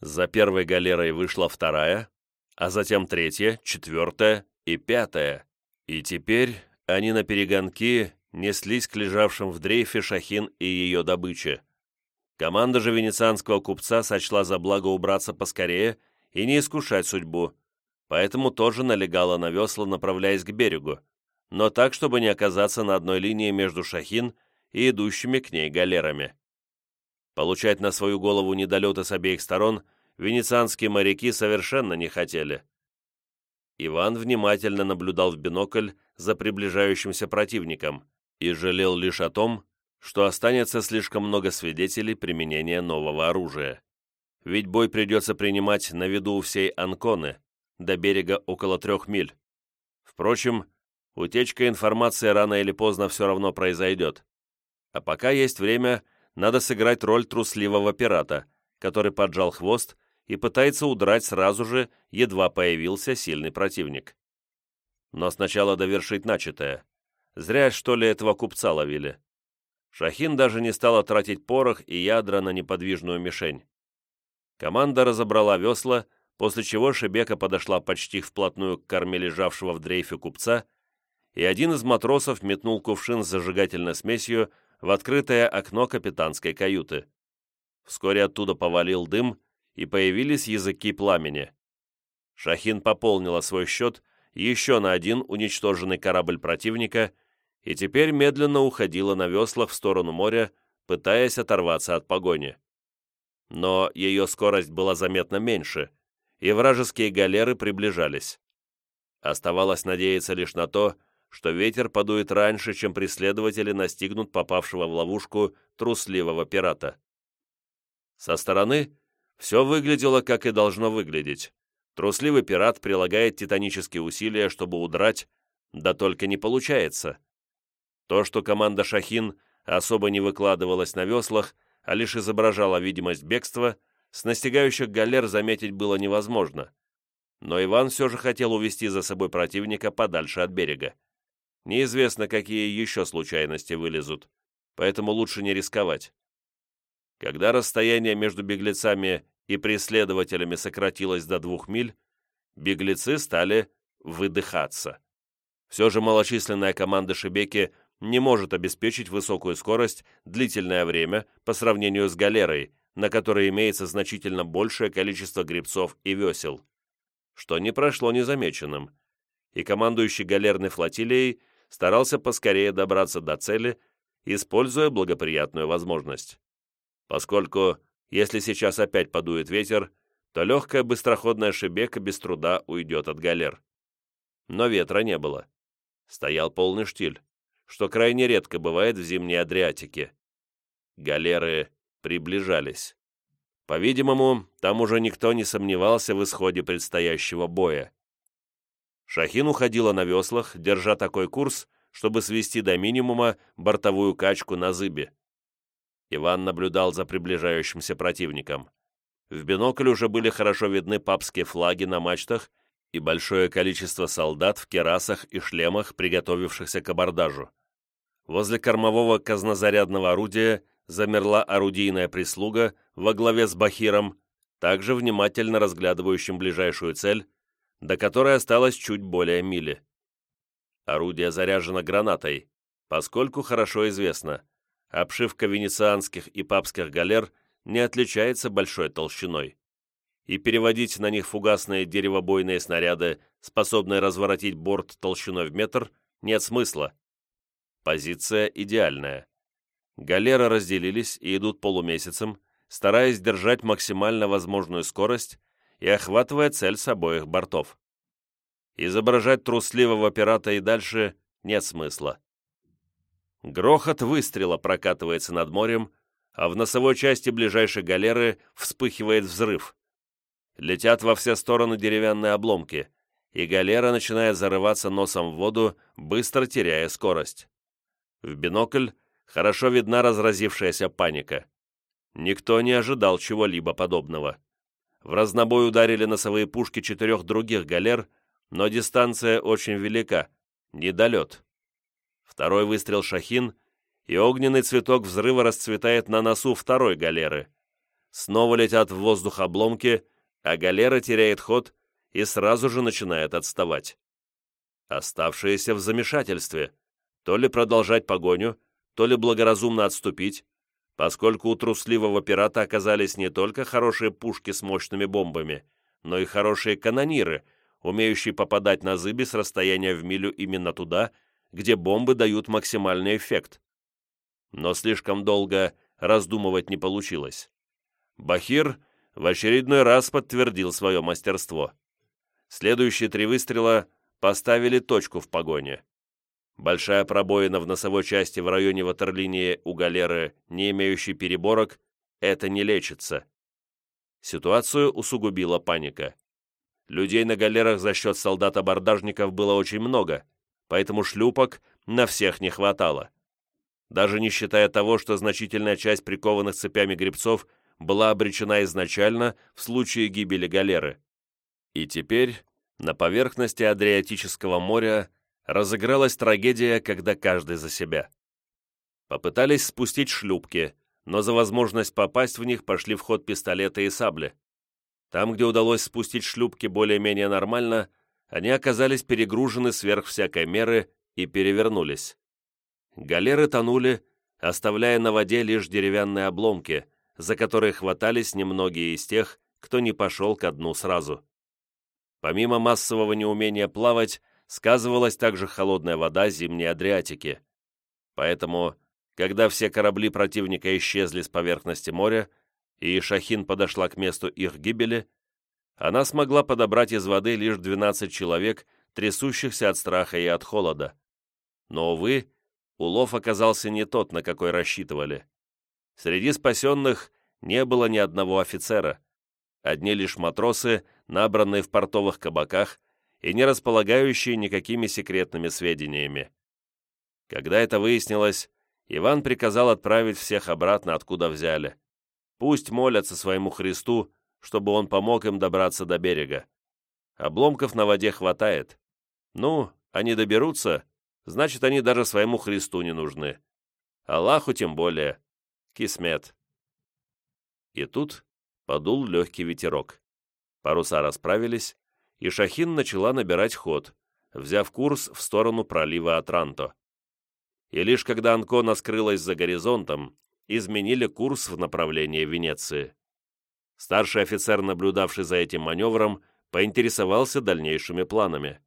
За первой галерой вышла вторая, а затем третья, четвертая и пятая, и теперь они на перегонки неслись к лежавшим в дрейфе Шахин и ее добыче. Команда же венецианского купца сочла за благо убраться поскорее и не искушать судьбу, поэтому тоже налегала на весла, направляясь к берегу, но так, чтобы не оказаться на одной линии между Шахин и идущими к ней галерами. Получать на свою голову недолеты с обеих сторон венецианские моряки совершенно не хотели. Иван внимательно наблюдал в бинокль за приближающимся противником и жалел лишь о том, что останется слишком много свидетелей применения нового оружия. Ведь бой придется принимать на виду у всей Анконы, до берега около трех миль. Впрочем, Утечка информации рано или поздно все равно произойдет. А пока есть время, надо сыграть роль трусливого пирата, который поджал хвост и пытается удрать сразу же, едва появился сильный противник. Но сначала довершить начатое. Зря, что ли, этого купца ловили. Шахин даже не стал тратить порох и ядра на неподвижную мишень. Команда разобрала весла, после чего Шебека подошла почти вплотную к корме лежавшего в дрейфе купца, и один из матросов метнул кувшин с зажигательной смесью в открытое окно капитанской каюты. Вскоре оттуда повалил дым, и появились языки пламени. Шахин пополнила свой счет еще на один уничтоженный корабль противника и теперь медленно уходила на веслах в сторону моря, пытаясь оторваться от погони. Но ее скорость была заметно меньше, и вражеские галеры приближались. Оставалось надеяться лишь на то, что ветер подует раньше, чем преследователи настигнут попавшего в ловушку трусливого пирата. Со стороны все выглядело, как и должно выглядеть. Трусливый пират прилагает титанические усилия, чтобы удрать, да только не получается. То, что команда «Шахин» особо не выкладывалась на веслах, а лишь изображала видимость бегства, с настигающих галер заметить было невозможно. Но Иван все же хотел увести за собой противника подальше от берега. Неизвестно, какие еще случайности вылезут, поэтому лучше не рисковать. Когда расстояние между беглецами и преследователями сократилось до двух миль, беглецы стали выдыхаться. Все же малочисленная команда Шебеки не может обеспечить высокую скорость длительное время по сравнению с галерой, на которой имеется значительно большее количество гребцов и весел, что не прошло незамеченным, и командующий галерной флотилией старался поскорее добраться до цели, используя благоприятную возможность. Поскольку, если сейчас опять подует ветер, то легкая быстроходная шибека без труда уйдет от галер. Но ветра не было. Стоял полный штиль, что крайне редко бывает в зимней Адриатике. Галеры приближались. По-видимому, там уже никто не сомневался в исходе предстоящего боя. Шахин уходила на веслах, держа такой курс, чтобы свести до минимума бортовую качку на зыбе. Иван наблюдал за приближающимся противником. В бинокль уже были хорошо видны папские флаги на мачтах и большое количество солдат в керасах и шлемах, приготовившихся к абордажу. Возле кормового казнозарядного орудия замерла орудийная прислуга во главе с Бахиром, также внимательно разглядывающим ближайшую цель, до которой осталось чуть более мили. Орудие заряжено гранатой, поскольку хорошо известно, обшивка венецианских и папских галер не отличается большой толщиной, и переводить на них фугасные деревобойные снаряды, способные разворотить борт толщиной в метр, нет смысла. Позиция идеальная. Галеры разделились и идут полумесяцем, стараясь держать максимально возможную скорость и охватывая цель с обоих бортов. Изображать трусливого пирата и дальше нет смысла. Грохот выстрела прокатывается над морем, а в носовой части ближайшей галеры вспыхивает взрыв. Летят во все стороны деревянные обломки, и галера начинает зарываться носом в воду, быстро теряя скорость. В бинокль хорошо видна разразившаяся паника. Никто не ожидал чего-либо подобного. В разнобой ударили носовые пушки четырех других галер, но дистанция очень велика, недолет. Второй выстрел «Шахин», и огненный цветок взрыва расцветает на носу второй галеры. Снова летят в воздух обломки, а галера теряет ход и сразу же начинает отставать. Оставшиеся в замешательстве. То ли продолжать погоню, то ли благоразумно отступить, поскольку у трусливого пирата оказались не только хорошие пушки с мощными бомбами, но и хорошие канониры, умеющие попадать на зыби с расстояния в милю именно туда, где бомбы дают максимальный эффект. Но слишком долго раздумывать не получилось. Бахир в очередной раз подтвердил свое мастерство. Следующие три выстрела поставили точку в погоне. Большая пробоина в носовой части в районе ватерлинии у галеры, не имеющей переборок, это не лечится. Ситуацию усугубила паника. Людей на галерах за счет солдат-абордажников было очень много, поэтому шлюпок на всех не хватало. даже не считая того, что значительная часть прикованных цепями гребцов была обречена изначально в случае гибели галеры. И теперь на поверхности Адриатического моря разыгралась трагедия, когда каждый за себя. Попытались спустить шлюпки, но за возможность попасть в них пошли в ход пистолеты и сабли. Там, где удалось спустить шлюпки более-менее нормально, они оказались перегружены сверх всякой меры и перевернулись. Галеры тонули, оставляя на воде лишь деревянные обломки, за которые хватались немногие из тех, кто не пошел ко дну сразу. Помимо массового неумения плавать, сказывалась также холодная вода зимней Адриатики. Поэтому, когда все корабли противника исчезли с поверхности моря, и Шахин подошла к месту их гибели, она смогла подобрать из воды лишь 12 человек, трясущихся от страха и от холода. Но, увы, улов оказался не тот, на какой рассчитывали. Среди спасенных не было ни одного офицера. Одни лишь матросы, набранные в портовых кабаках и не располагающие никакими секретными сведениями. Когда это выяснилось, Иван приказал отправить всех обратно, откуда взяли. Пусть молятся своему Христу, чтобы он помог им добраться до берега. Обломков на воде хватает. Ну, они доберутся, значит, они даже своему Христу не нужны. Аллаху тем более. Кисмет. И тут подул легкий ветерок. Паруса расправились, и Шахин начала набирать ход, взяв курс в сторону пролива Атранто. И лишь когда Анкона скрылась за горизонтом, изменили курс в направлении Венеции. Старший офицер, наблюдавший за этим маневром, поинтересовался дальнейшими планами.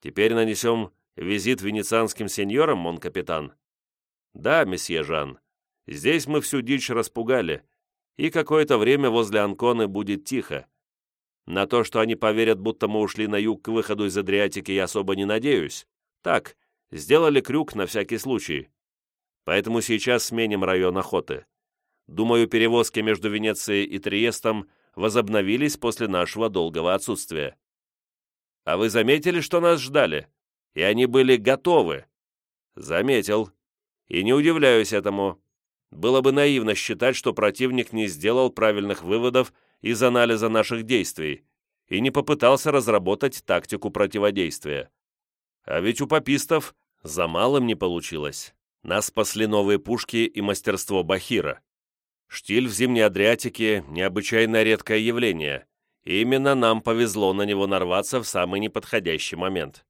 «Теперь нанесем визит венецианским сеньорам, мон капитан?» «Да, месье Жан. Здесь мы всю дичь распугали, и какое-то время возле Анконы будет тихо. На то, что они поверят, будто мы ушли на юг к выходу из Адриатики, я особо не надеюсь. Так, сделали крюк на всякий случай. Поэтому сейчас сменим район охоты. Думаю, перевозки между Венецией и Триестом возобновились после нашего долгого отсутствия. А вы заметили, что нас ждали? И они были готовы? Заметил. И не удивляюсь этому. Было бы наивно считать, что противник не сделал правильных выводов из анализа наших действий и не попытался разработать тактику противодействия. А ведь у попистов за малым не получилось. Нас спасли новые пушки и мастерство Бахира. Штиль в зимней Адриатике – необычайно редкое явление, и именно нам повезло на него нарваться в самый неподходящий момент.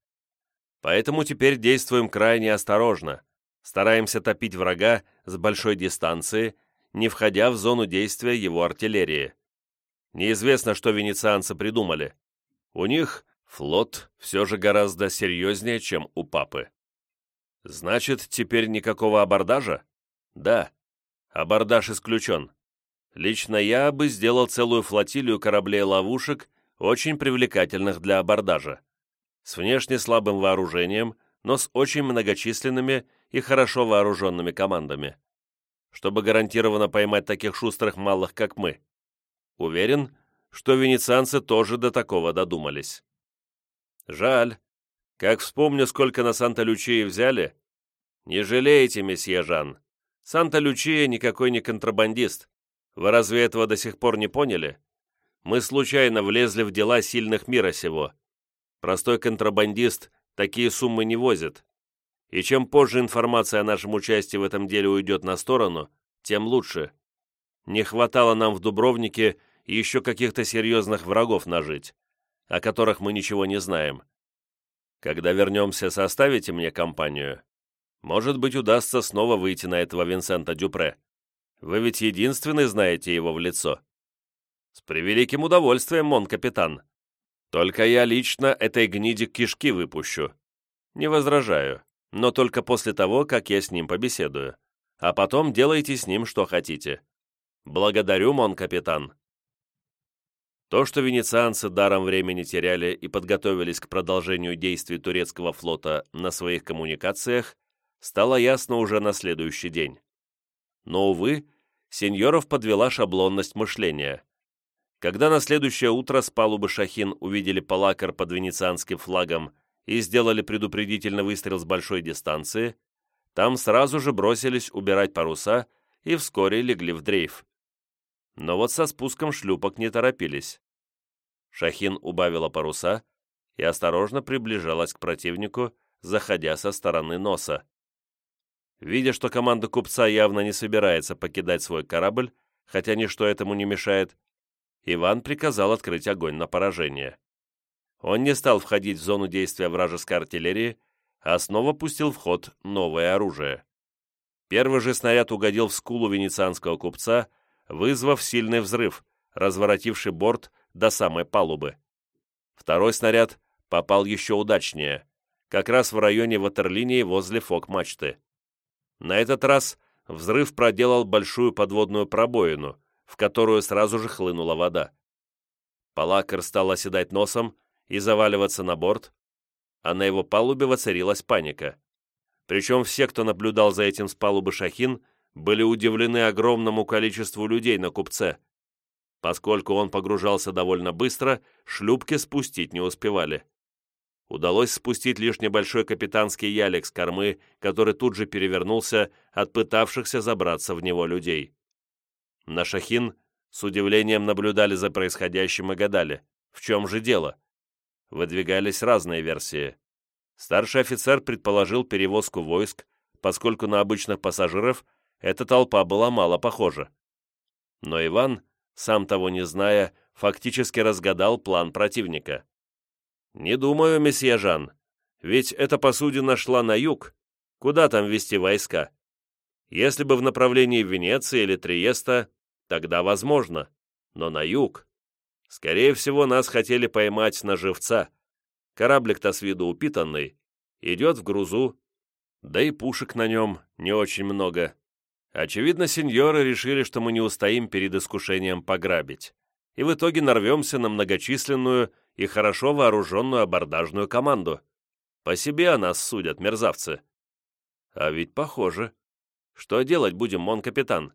Поэтому теперь действуем крайне осторожно, стараемся топить врага с большой дистанции, не входя в зону действия его артиллерии. Неизвестно, что венецианцы придумали. У них флот все же гораздо серьезнее, чем у папы. Значит, теперь никакого абордажа? Да, Абордаж исключен. Лично я бы сделал целую флотилию кораблей-ловушек, очень привлекательных для абордажа. С внешне слабым вооружением, но с очень многочисленными и хорошо вооруженными командами. Чтобы гарантированно поймать таких шустрых малых, как мы. Уверен, что венецианцы тоже до такого додумались. Жаль. Как вспомню, сколько на Санта-Лючии взяли. Не жалеете, месье Жан. Санта-Лючия никакой не контрабандист. Вы разве этого до сих пор не поняли? Мы случайно влезли в дела сильных мира сего. Простой контрабандист такие суммы не возит. И чем позже информация о нашем участии в этом деле уйдет на сторону, тем лучше. Не хватало нам в Дубровнике еще каких-то серьезных врагов нажить, о которых мы ничего не знаем. Когда вернемся, составите мне компанию?» Может быть, удастся снова выйти на этого Винсента Дюпре. Вы ведь единственный знаете его в лицо. С превеликим удовольствием, мон капитан. Только я лично этой гниде кишки выпущу. Не возражаю, но только после того, как я с ним побеседую. А потом делайте с ним, что хотите. Благодарю, мон капитан. То, что венецианцы даром времени теряли и подготовились к продолжению действий турецкого флота на своих коммуникациях, стало ясно уже на следующий день. Но, увы, сеньоров подвела шаблонность мышления. Когда на следующее утро с палубы Шахин увидели палакар под венецианским флагом и сделали предупредительный выстрел с большой дистанции, там сразу же бросились убирать паруса и вскоре легли в дрейф. Но вот со спуском шлюпок не торопились. Шахин убавила паруса и осторожно приближалась к противнику, заходя со стороны носа. Видя, что команда купца явно не собирается покидать свой корабль, хотя ничто этому не мешает, Иван приказал открыть огонь на поражение. Он не стал входить в зону действия вражеской артиллерии, а снова пустил в ход новое оружие. Первый же снаряд угодил в скулу венецианского купца, вызвав сильный взрыв, разворотивший борт до самой палубы. Второй снаряд попал еще удачнее, как раз в районе ватерлинии возле фок-мачты. На этот раз взрыв проделал большую подводную пробоину, в которую сразу же хлынула вода. Палакер стал оседать носом и заваливаться на борт, а на его палубе воцарилась паника. Причем все, кто наблюдал за этим с палубы Шахин, были удивлены огромному количеству людей на купце. Поскольку он погружался довольно быстро, шлюпки спустить не успевали. Удалось спустить лишь небольшой капитанский ялик с кормы, который тут же перевернулся от пытавшихся забраться в него людей. На Шахин с удивлением наблюдали за происходящим и гадали, в чем же дело. Выдвигались разные версии. Старший офицер предположил перевозку войск, поскольку на обычных пассажиров эта толпа была мало похожа. Но Иван, сам того не зная, фактически разгадал план противника. «Не думаю, месье Жан. Ведь эта посудина шла на юг. Куда там вести войска? Если бы в направлении Венеции или Триеста, тогда возможно. Но на юг. Скорее всего, нас хотели поймать на живца. Кораблик-то с виду упитанный. Идет в грузу. Да и пушек на нем не очень много. Очевидно, сеньоры решили, что мы не устоим перед искушением пограбить. И в итоге нарвемся на многочисленную и хорошо вооруженную абордажную команду. По себе о нас судят, мерзавцы. А ведь похоже. Что делать будем, мон-капитан?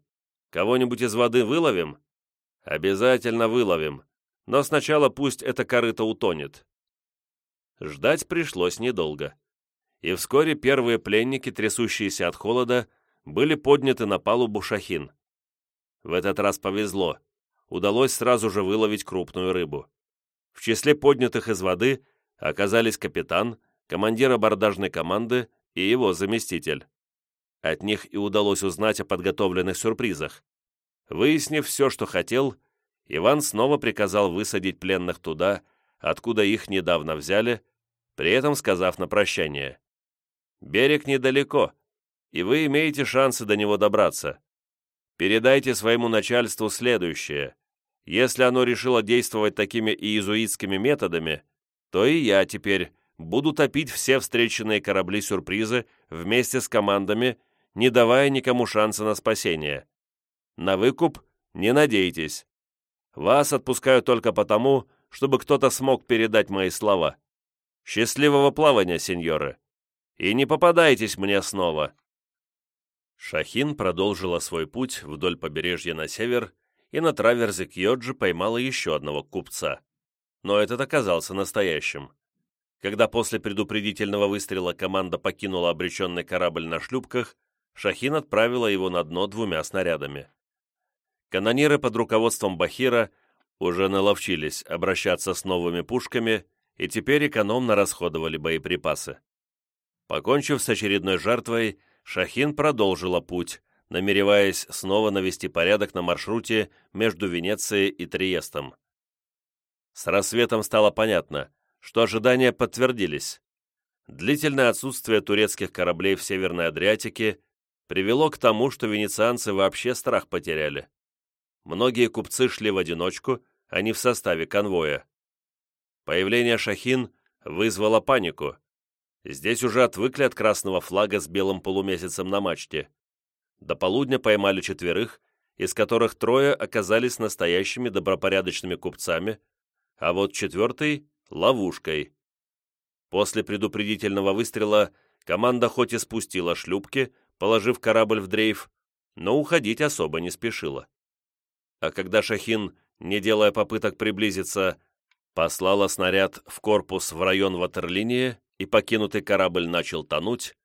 Кого-нибудь из воды выловим? Обязательно выловим. Но сначала пусть эта корыто утонет. Ждать пришлось недолго. И вскоре первые пленники, трясущиеся от холода, были подняты на палубу шахин. В этот раз повезло. Удалось сразу же выловить крупную рыбу. В числе поднятых из воды оказались капитан, командир абордажной команды и его заместитель. От них и удалось узнать о подготовленных сюрпризах. Выяснив все, что хотел, Иван снова приказал высадить пленных туда, откуда их недавно взяли, при этом сказав на прощание. «Берег недалеко, и вы имеете шансы до него добраться. Передайте своему начальству следующее. Если оно решило действовать такими иезуитскими методами, то и я теперь буду топить все встреченные корабли-сюрпризы вместе с командами, не давая никому шанса на спасение. На выкуп не надейтесь. Вас отпускаю только потому, чтобы кто-то смог передать мои слова. Счастливого плавания, сеньоры! И не попадайтесь мне снова!» Шахин продолжила свой путь вдоль побережья на север и на траверзе Кьоджи поймала еще одного купца. Но этот оказался настоящим. Когда после предупредительного выстрела команда покинула обреченный корабль на шлюпках, Шахин отправила его на дно двумя снарядами. Канониры под руководством Бахира уже наловчились обращаться с новыми пушками и теперь экономно расходовали боеприпасы. Покончив с очередной жертвой, Шахин продолжила путь, намереваясь снова навести порядок на маршруте между Венецией и Триестом. С рассветом стало понятно, что ожидания подтвердились. Длительное отсутствие турецких кораблей в Северной Адриатике привело к тому, что венецианцы вообще страх потеряли. Многие купцы шли в одиночку, а не в составе конвоя. Появление шахин вызвало панику. Здесь уже отвыкли от красного флага с белым полумесяцем на мачте. До полудня поймали четверых, из которых трое оказались настоящими добропорядочными купцами, а вот четвертый — ловушкой. После предупредительного выстрела команда хоть и спустила шлюпки, положив корабль в дрейф, но уходить особо не спешила. А когда Шахин, не делая попыток приблизиться, послала снаряд в корпус в район ватерлинии и покинутый корабль начал тонуть,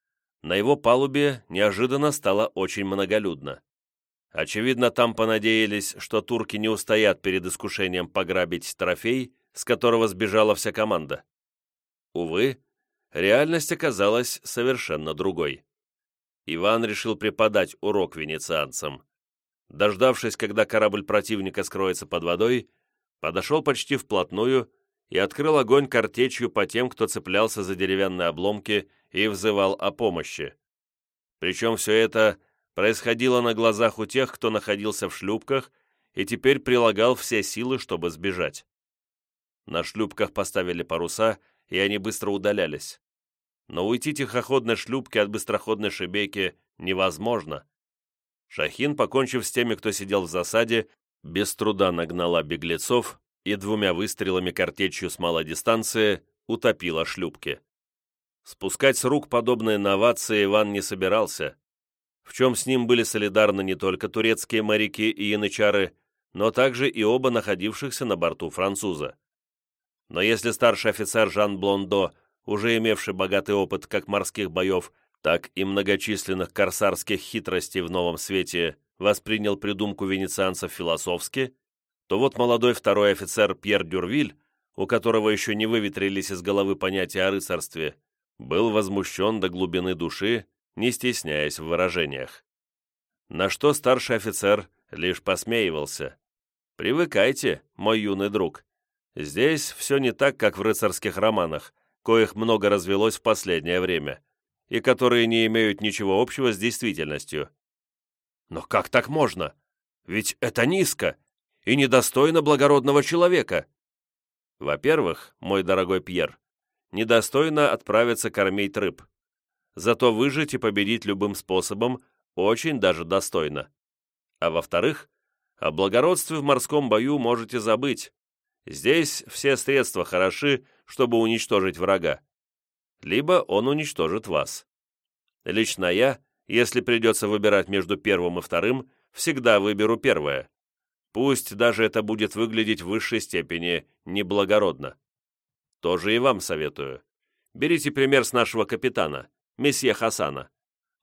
на его палубе неожиданно стало очень многолюдно. Очевидно, там понадеялись, что турки не устоят перед искушением пограбить трофей, с которого сбежала вся команда. Увы, реальность оказалась совершенно другой. Иван решил преподать урок венецианцам. Дождавшись, когда корабль противника скроется под водой, подошел почти вплотную и открыл огонь картечью по тем, кто цеплялся за деревянные обломки и взывал о помощи. Причем все это происходило на глазах у тех, кто находился в шлюпках и теперь прилагал все силы, чтобы сбежать. На шлюпках поставили паруса, и они быстро удалялись. Но уйти тихоходной шлюпки от быстроходной шебеки невозможно. Шахин, покончив с теми, кто сидел в засаде, без труда нагнала беглецов и двумя выстрелами картечью с малой дистанции утопила шлюпки. Спускать с рук подобные новации Иван не собирался, в чем с ним были солидарны не только турецкие моряки и янычары, но также и оба находившихся на борту француза. Но если старший офицер Жан Блондо, уже имевший богатый опыт как морских боев, так и многочисленных корсарских хитростей в новом свете, воспринял придумку венецианцев философски, то вот молодой второй офицер Пьер Дюрвиль, у которого еще не выветрились из головы понятия о рыцарстве, был возмущен до глубины души, не стесняясь в выражениях. На что старший офицер лишь посмеивался. «Привыкайте, мой юный друг. Здесь все не так, как в рыцарских романах, коих много развелось в последнее время, и которые не имеют ничего общего с действительностью». «Но как так можно? Ведь это низко и недостойно благородного человека». «Во-первых, мой дорогой Пьер, недостойно отправиться кормить рыб. Зато выжить и победить любым способом очень даже достойно. А во-вторых, о благородстве в морском бою можете забыть. Здесь все средства хороши, чтобы уничтожить врага. Либо он уничтожит вас. Лично я, если придется выбирать между первым и вторым, всегда выберу первое. Пусть даже это будет выглядеть в высшей степени неблагородно. Тоже и вам советую. Берите пример с нашего капитана, месье Хасана.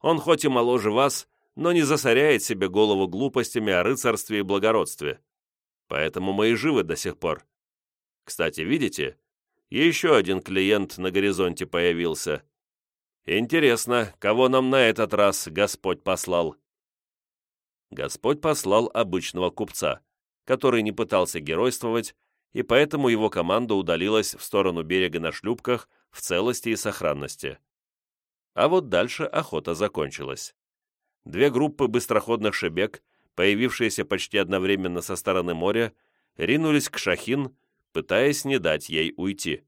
Он хоть и моложе вас, но не засоряет себе голову глупостями о рыцарстве и благородстве. Поэтому мы и живы до сих пор. Кстати, видите, еще один клиент на горизонте появился. Интересно, кого нам на этот раз Господь послал? Господь послал обычного купца, который не пытался геройствовать, и поэтому его команда удалилась в сторону берега на шлюпках в целости и сохранности. А вот дальше охота закончилась. Две группы быстроходных шебек, появившиеся почти одновременно со стороны моря, ринулись к Шахин, пытаясь не дать ей уйти.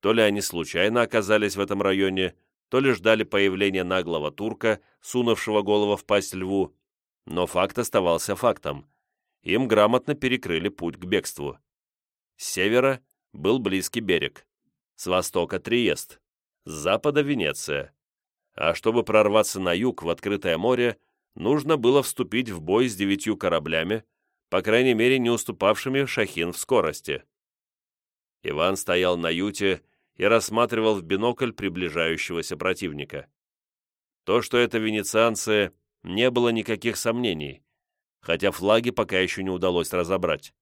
То ли они случайно оказались в этом районе, то ли ждали появления наглого турка, сунувшего голову в пасть льву, но факт оставался фактом. Им грамотно перекрыли путь к бегству. С севера был близкий берег, с востока Триест, с запада Венеция. А чтобы прорваться на юг в открытое море, нужно было вступить в бой с девятью кораблями, по крайней мере не уступавшими Шахин в скорости. Иван стоял на юте и рассматривал в бинокль приближающегося противника. То, что это венецианцы, не было никаких сомнений, хотя флаги пока еще не удалось разобрать.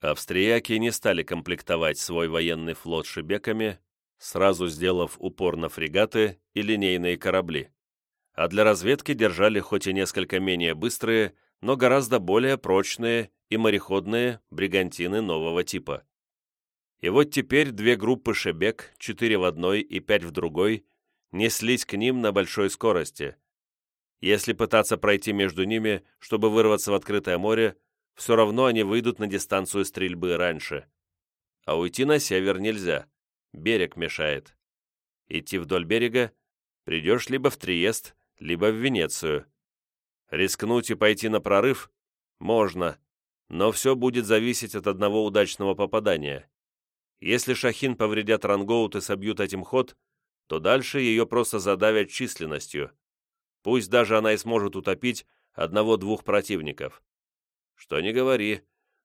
Австрияки не стали комплектовать свой военный флот шибеками, сразу сделав упор на фрегаты и линейные корабли, а для разведки держали хоть и несколько менее быстрые, но гораздо более прочные и мореходные бригантины нового типа. И вот теперь две группы шебек, четыре в одной и пять в другой, неслись к ним на большой скорости. Если пытаться пройти между ними, чтобы вырваться в открытое море, все равно они выйдут на дистанцию стрельбы раньше. А уйти на север нельзя, берег мешает. Идти вдоль берега придешь либо в Триест, либо в Венецию. Рискнуть и пойти на прорыв можно, но все будет зависеть от одного удачного попадания. Если Шахин повредят рангоут и собьют этим ход, то дальше ее просто задавят численностью. Пусть даже она и сможет утопить одного-двух противников. Что не говори,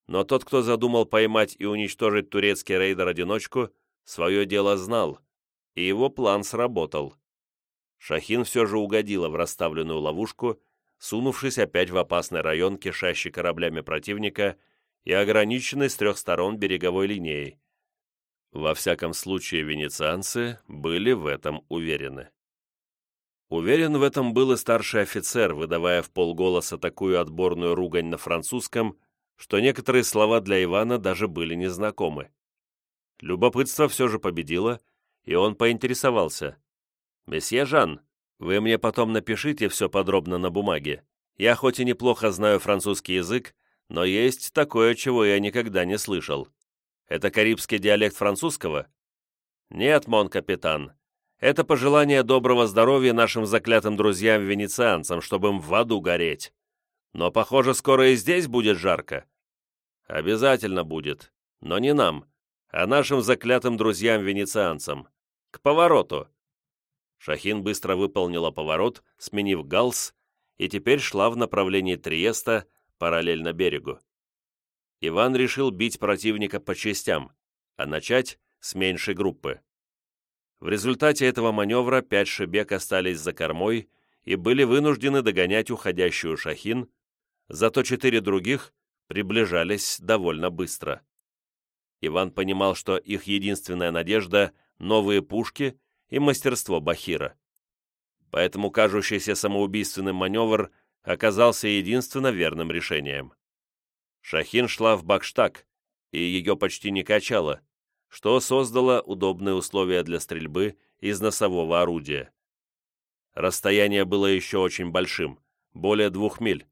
но тот, кто задумал поймать и уничтожить турецкий рейдер-одиночку, свое дело знал, и его план сработал. Шахин все же угодила в расставленную ловушку, сунувшись опять в опасный район, кишащий кораблями противника и ограниченный с трех сторон береговой линией. Во всяком случае, венецианцы были в этом уверены. Уверен в этом был и старший офицер, выдавая в полголоса такую отборную ругань на французском, что некоторые слова для Ивана даже были незнакомы. Любопытство все же победило, и он поинтересовался. «Месье Жан, вы мне потом напишите все подробно на бумаге. Я хоть и неплохо знаю французский язык, но есть такое, чего я никогда не слышал. Это карибский диалект французского?» «Нет, мон капитан. Это пожелание доброго здоровья нашим заклятым друзьям-венецианцам, чтобы им в аду гореть. Но, похоже, скоро и здесь будет жарко». «Обязательно будет, но не нам, а нашим заклятым друзьям-венецианцам. К повороту. Шахин быстро выполнила поворот, сменив галс, и теперь шла в направлении Триеста, параллельно берегу. Иван решил бить противника по частям, а начать с меньшей группы. В результате этого маневра пять шибек остались за кормой и были вынуждены догонять уходящую Шахин, зато четыре других приближались довольно быстро. Иван понимал, что их единственная надежда — новые пушки и мастерство Бахира. Поэтому кажущийся самоубийственным маневр оказался единственно верным решением. Шахин шла в бакштаг, и ее почти не качало, что создало удобные условия для стрельбы из носового орудия. Расстояние было еще очень большим, более двух миль,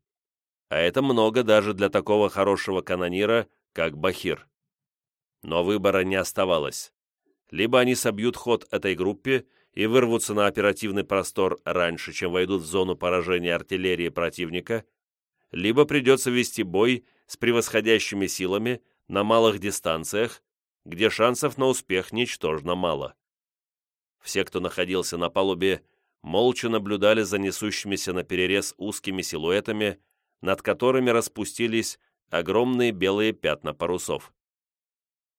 а это много даже для такого хорошего канонира, как Бахир. Но выбора не оставалось либо они собьют ход этой группе и вырвутся на оперативный простор раньше, чем войдут в зону поражения артиллерии противника, либо придется вести бой с превосходящими силами на малых дистанциях, где шансов на успех ничтожно мало. Все, кто находился на палубе, молча наблюдали за несущимися на перерез узкими силуэтами, над которыми распустились огромные белые пятна парусов.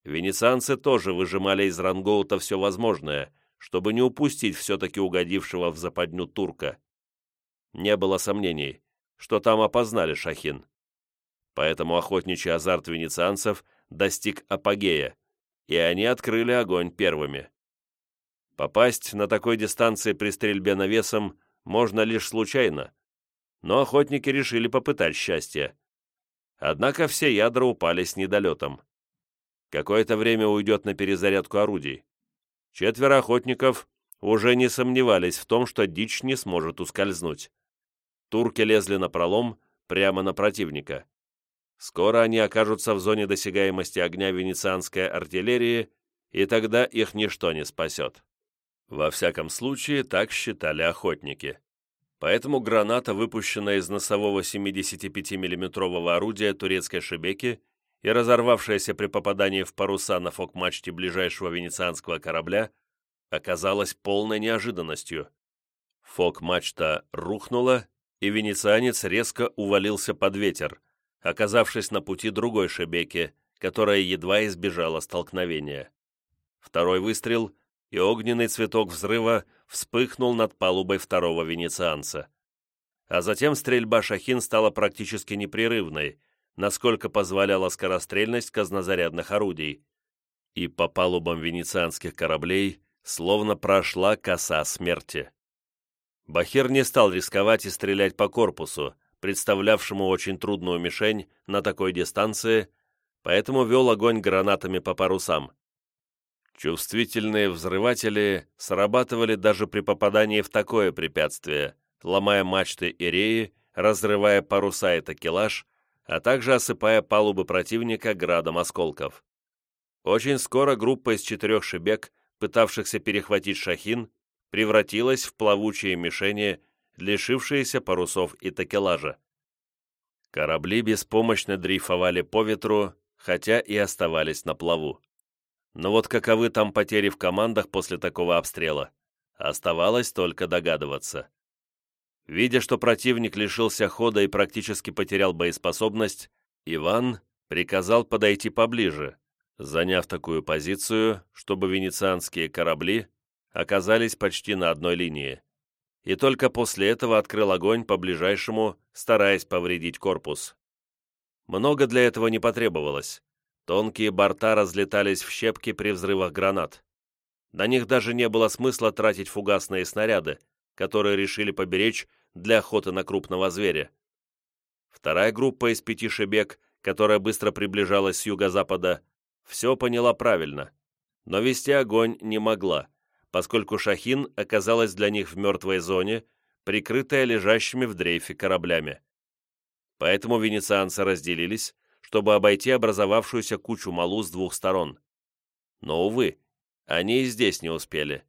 Венецианцы тоже выжимали из рангоута все возможное, чтобы не упустить все-таки угодившего в западню турка. Не было сомнений, что там опознали Шахин. Поэтому охотничий азарт венецианцев достиг апогея, и они открыли огонь первыми. Попасть на такой дистанции при стрельбе навесом можно лишь случайно, но охотники решили попытать счастье. Однако все ядра упали с недолетом. Какое-то время уйдет на перезарядку орудий. Четверо охотников уже не сомневались в том, что дичь не сможет ускользнуть. Турки лезли на пролом прямо на противника. Скоро они окажутся в зоне досягаемости огня венецианской артиллерии, и тогда их ничто не спасет. Во всяком случае, так считали охотники. Поэтому граната, выпущенная из носового 75 миллиметрового орудия турецкой шебеки, и разорвавшаяся при попадании в паруса на фок-мачте ближайшего венецианского корабля, оказалась полной неожиданностью. Фок-мачта рухнула, и венецианец резко увалился под ветер, оказавшись на пути другой шебеки, которая едва избежала столкновения. Второй выстрел, и огненный цветок взрыва вспыхнул над палубой второго венецианца. А затем стрельба шахин стала практически непрерывной, насколько позволяла скорострельность казнозарядных орудий, и по палубам венецианских кораблей словно прошла коса смерти. Бахир не стал рисковать и стрелять по корпусу, представлявшему очень трудную мишень на такой дистанции, поэтому вел огонь гранатами по парусам. Чувствительные взрыватели срабатывали даже при попадании в такое препятствие, ломая мачты и реи, разрывая паруса и такелаж, а также осыпая палубы противника градом осколков. Очень скоро группа из четырех шибек, пытавшихся перехватить шахин, превратилась в плавучие мишени, лишившиеся парусов и такелажа. Корабли беспомощно дрейфовали по ветру, хотя и оставались на плаву. Но вот каковы там потери в командах после такого обстрела, оставалось только догадываться. Видя, что противник лишился хода и практически потерял боеспособность, Иван приказал подойти поближе, заняв такую позицию, чтобы венецианские корабли оказались почти на одной линии. И только после этого открыл огонь по ближайшему, стараясь повредить корпус. Много для этого не потребовалось. Тонкие борта разлетались в щепки при взрывах гранат. На них даже не было смысла тратить фугасные снаряды, которые решили поберечь для охоты на крупного зверя. Вторая группа из пяти шебек, которая быстро приближалась с юго-запада, все поняла правильно, но вести огонь не могла, поскольку «Шахин» оказалась для них в мертвой зоне, прикрытая лежащими в дрейфе кораблями. Поэтому венецианцы разделились, чтобы обойти образовавшуюся кучу малу с двух сторон. Но, увы, они и здесь не успели.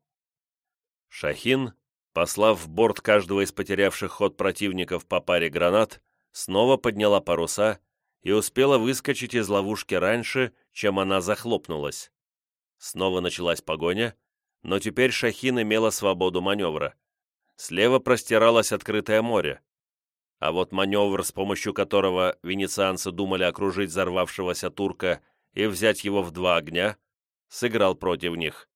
«Шахин», послав в борт каждого из потерявших ход противников по паре гранат, снова подняла паруса и успела выскочить из ловушки раньше, чем она захлопнулась. Снова началась погоня, но теперь Шахин имела свободу маневра. Слева простиралось открытое море. А вот маневр, с помощью которого венецианцы думали окружить взорвавшегося турка и взять его в два огня, сыграл против них.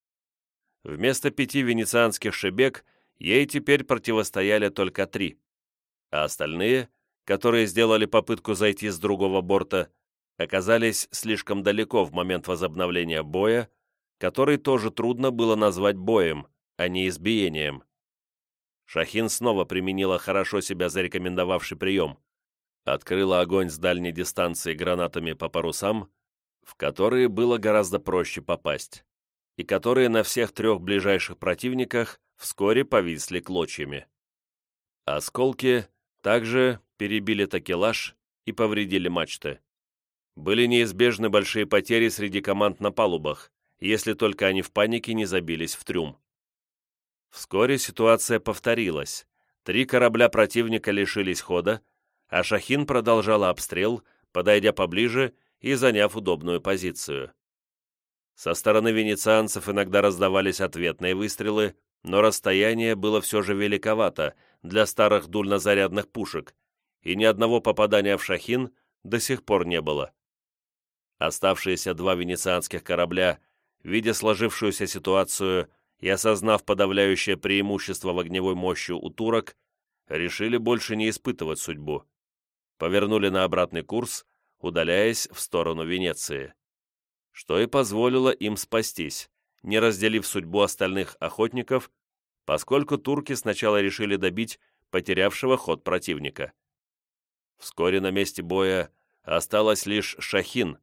Вместо пяти венецианских шебек ей теперь противостояли только три, а остальные, которые сделали попытку зайти с другого борта, оказались слишком далеко в момент возобновления боя который тоже трудно было назвать боем, а не избиением. Шахин снова применила хорошо себя зарекомендовавший прием. Открыла огонь с дальней дистанции гранатами по парусам, в которые было гораздо проще попасть, и которые на всех трех ближайших противниках вскоре повисли клочьями. Осколки также перебили такелаж и повредили мачты. Были неизбежны большие потери среди команд на палубах, если только они в панике не забились в трюм. Вскоре ситуация повторилась. Три корабля противника лишились хода, а Шахин продолжала обстрел, подойдя поближе и заняв удобную позицию. Со стороны венецианцев иногда раздавались ответные выстрелы, но расстояние было все же великовато для старых дульнозарядных пушек, и ни одного попадания в Шахин до сих пор не было. Оставшиеся два венецианских корабля видя сложившуюся ситуацию и осознав подавляющее преимущество в огневой мощи у турок, решили больше не испытывать судьбу. Повернули на обратный курс, удаляясь в сторону Венеции. Что и позволило им спастись, не разделив судьбу остальных охотников, поскольку турки сначала решили добить потерявшего ход противника. Вскоре на месте боя осталось лишь Шахин,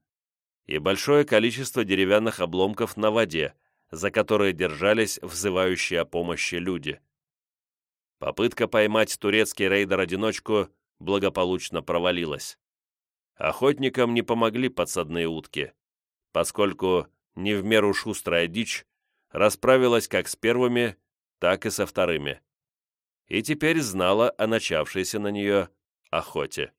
и большое количество деревянных обломков на воде, за которые держались взывающие о помощи люди. Попытка поймать турецкий рейдер-одиночку благополучно провалилась. Охотникам не помогли подсадные утки, поскольку не в меру шустрая дичь расправилась как с первыми, так и со вторыми. И теперь знала о начавшейся на нее охоте.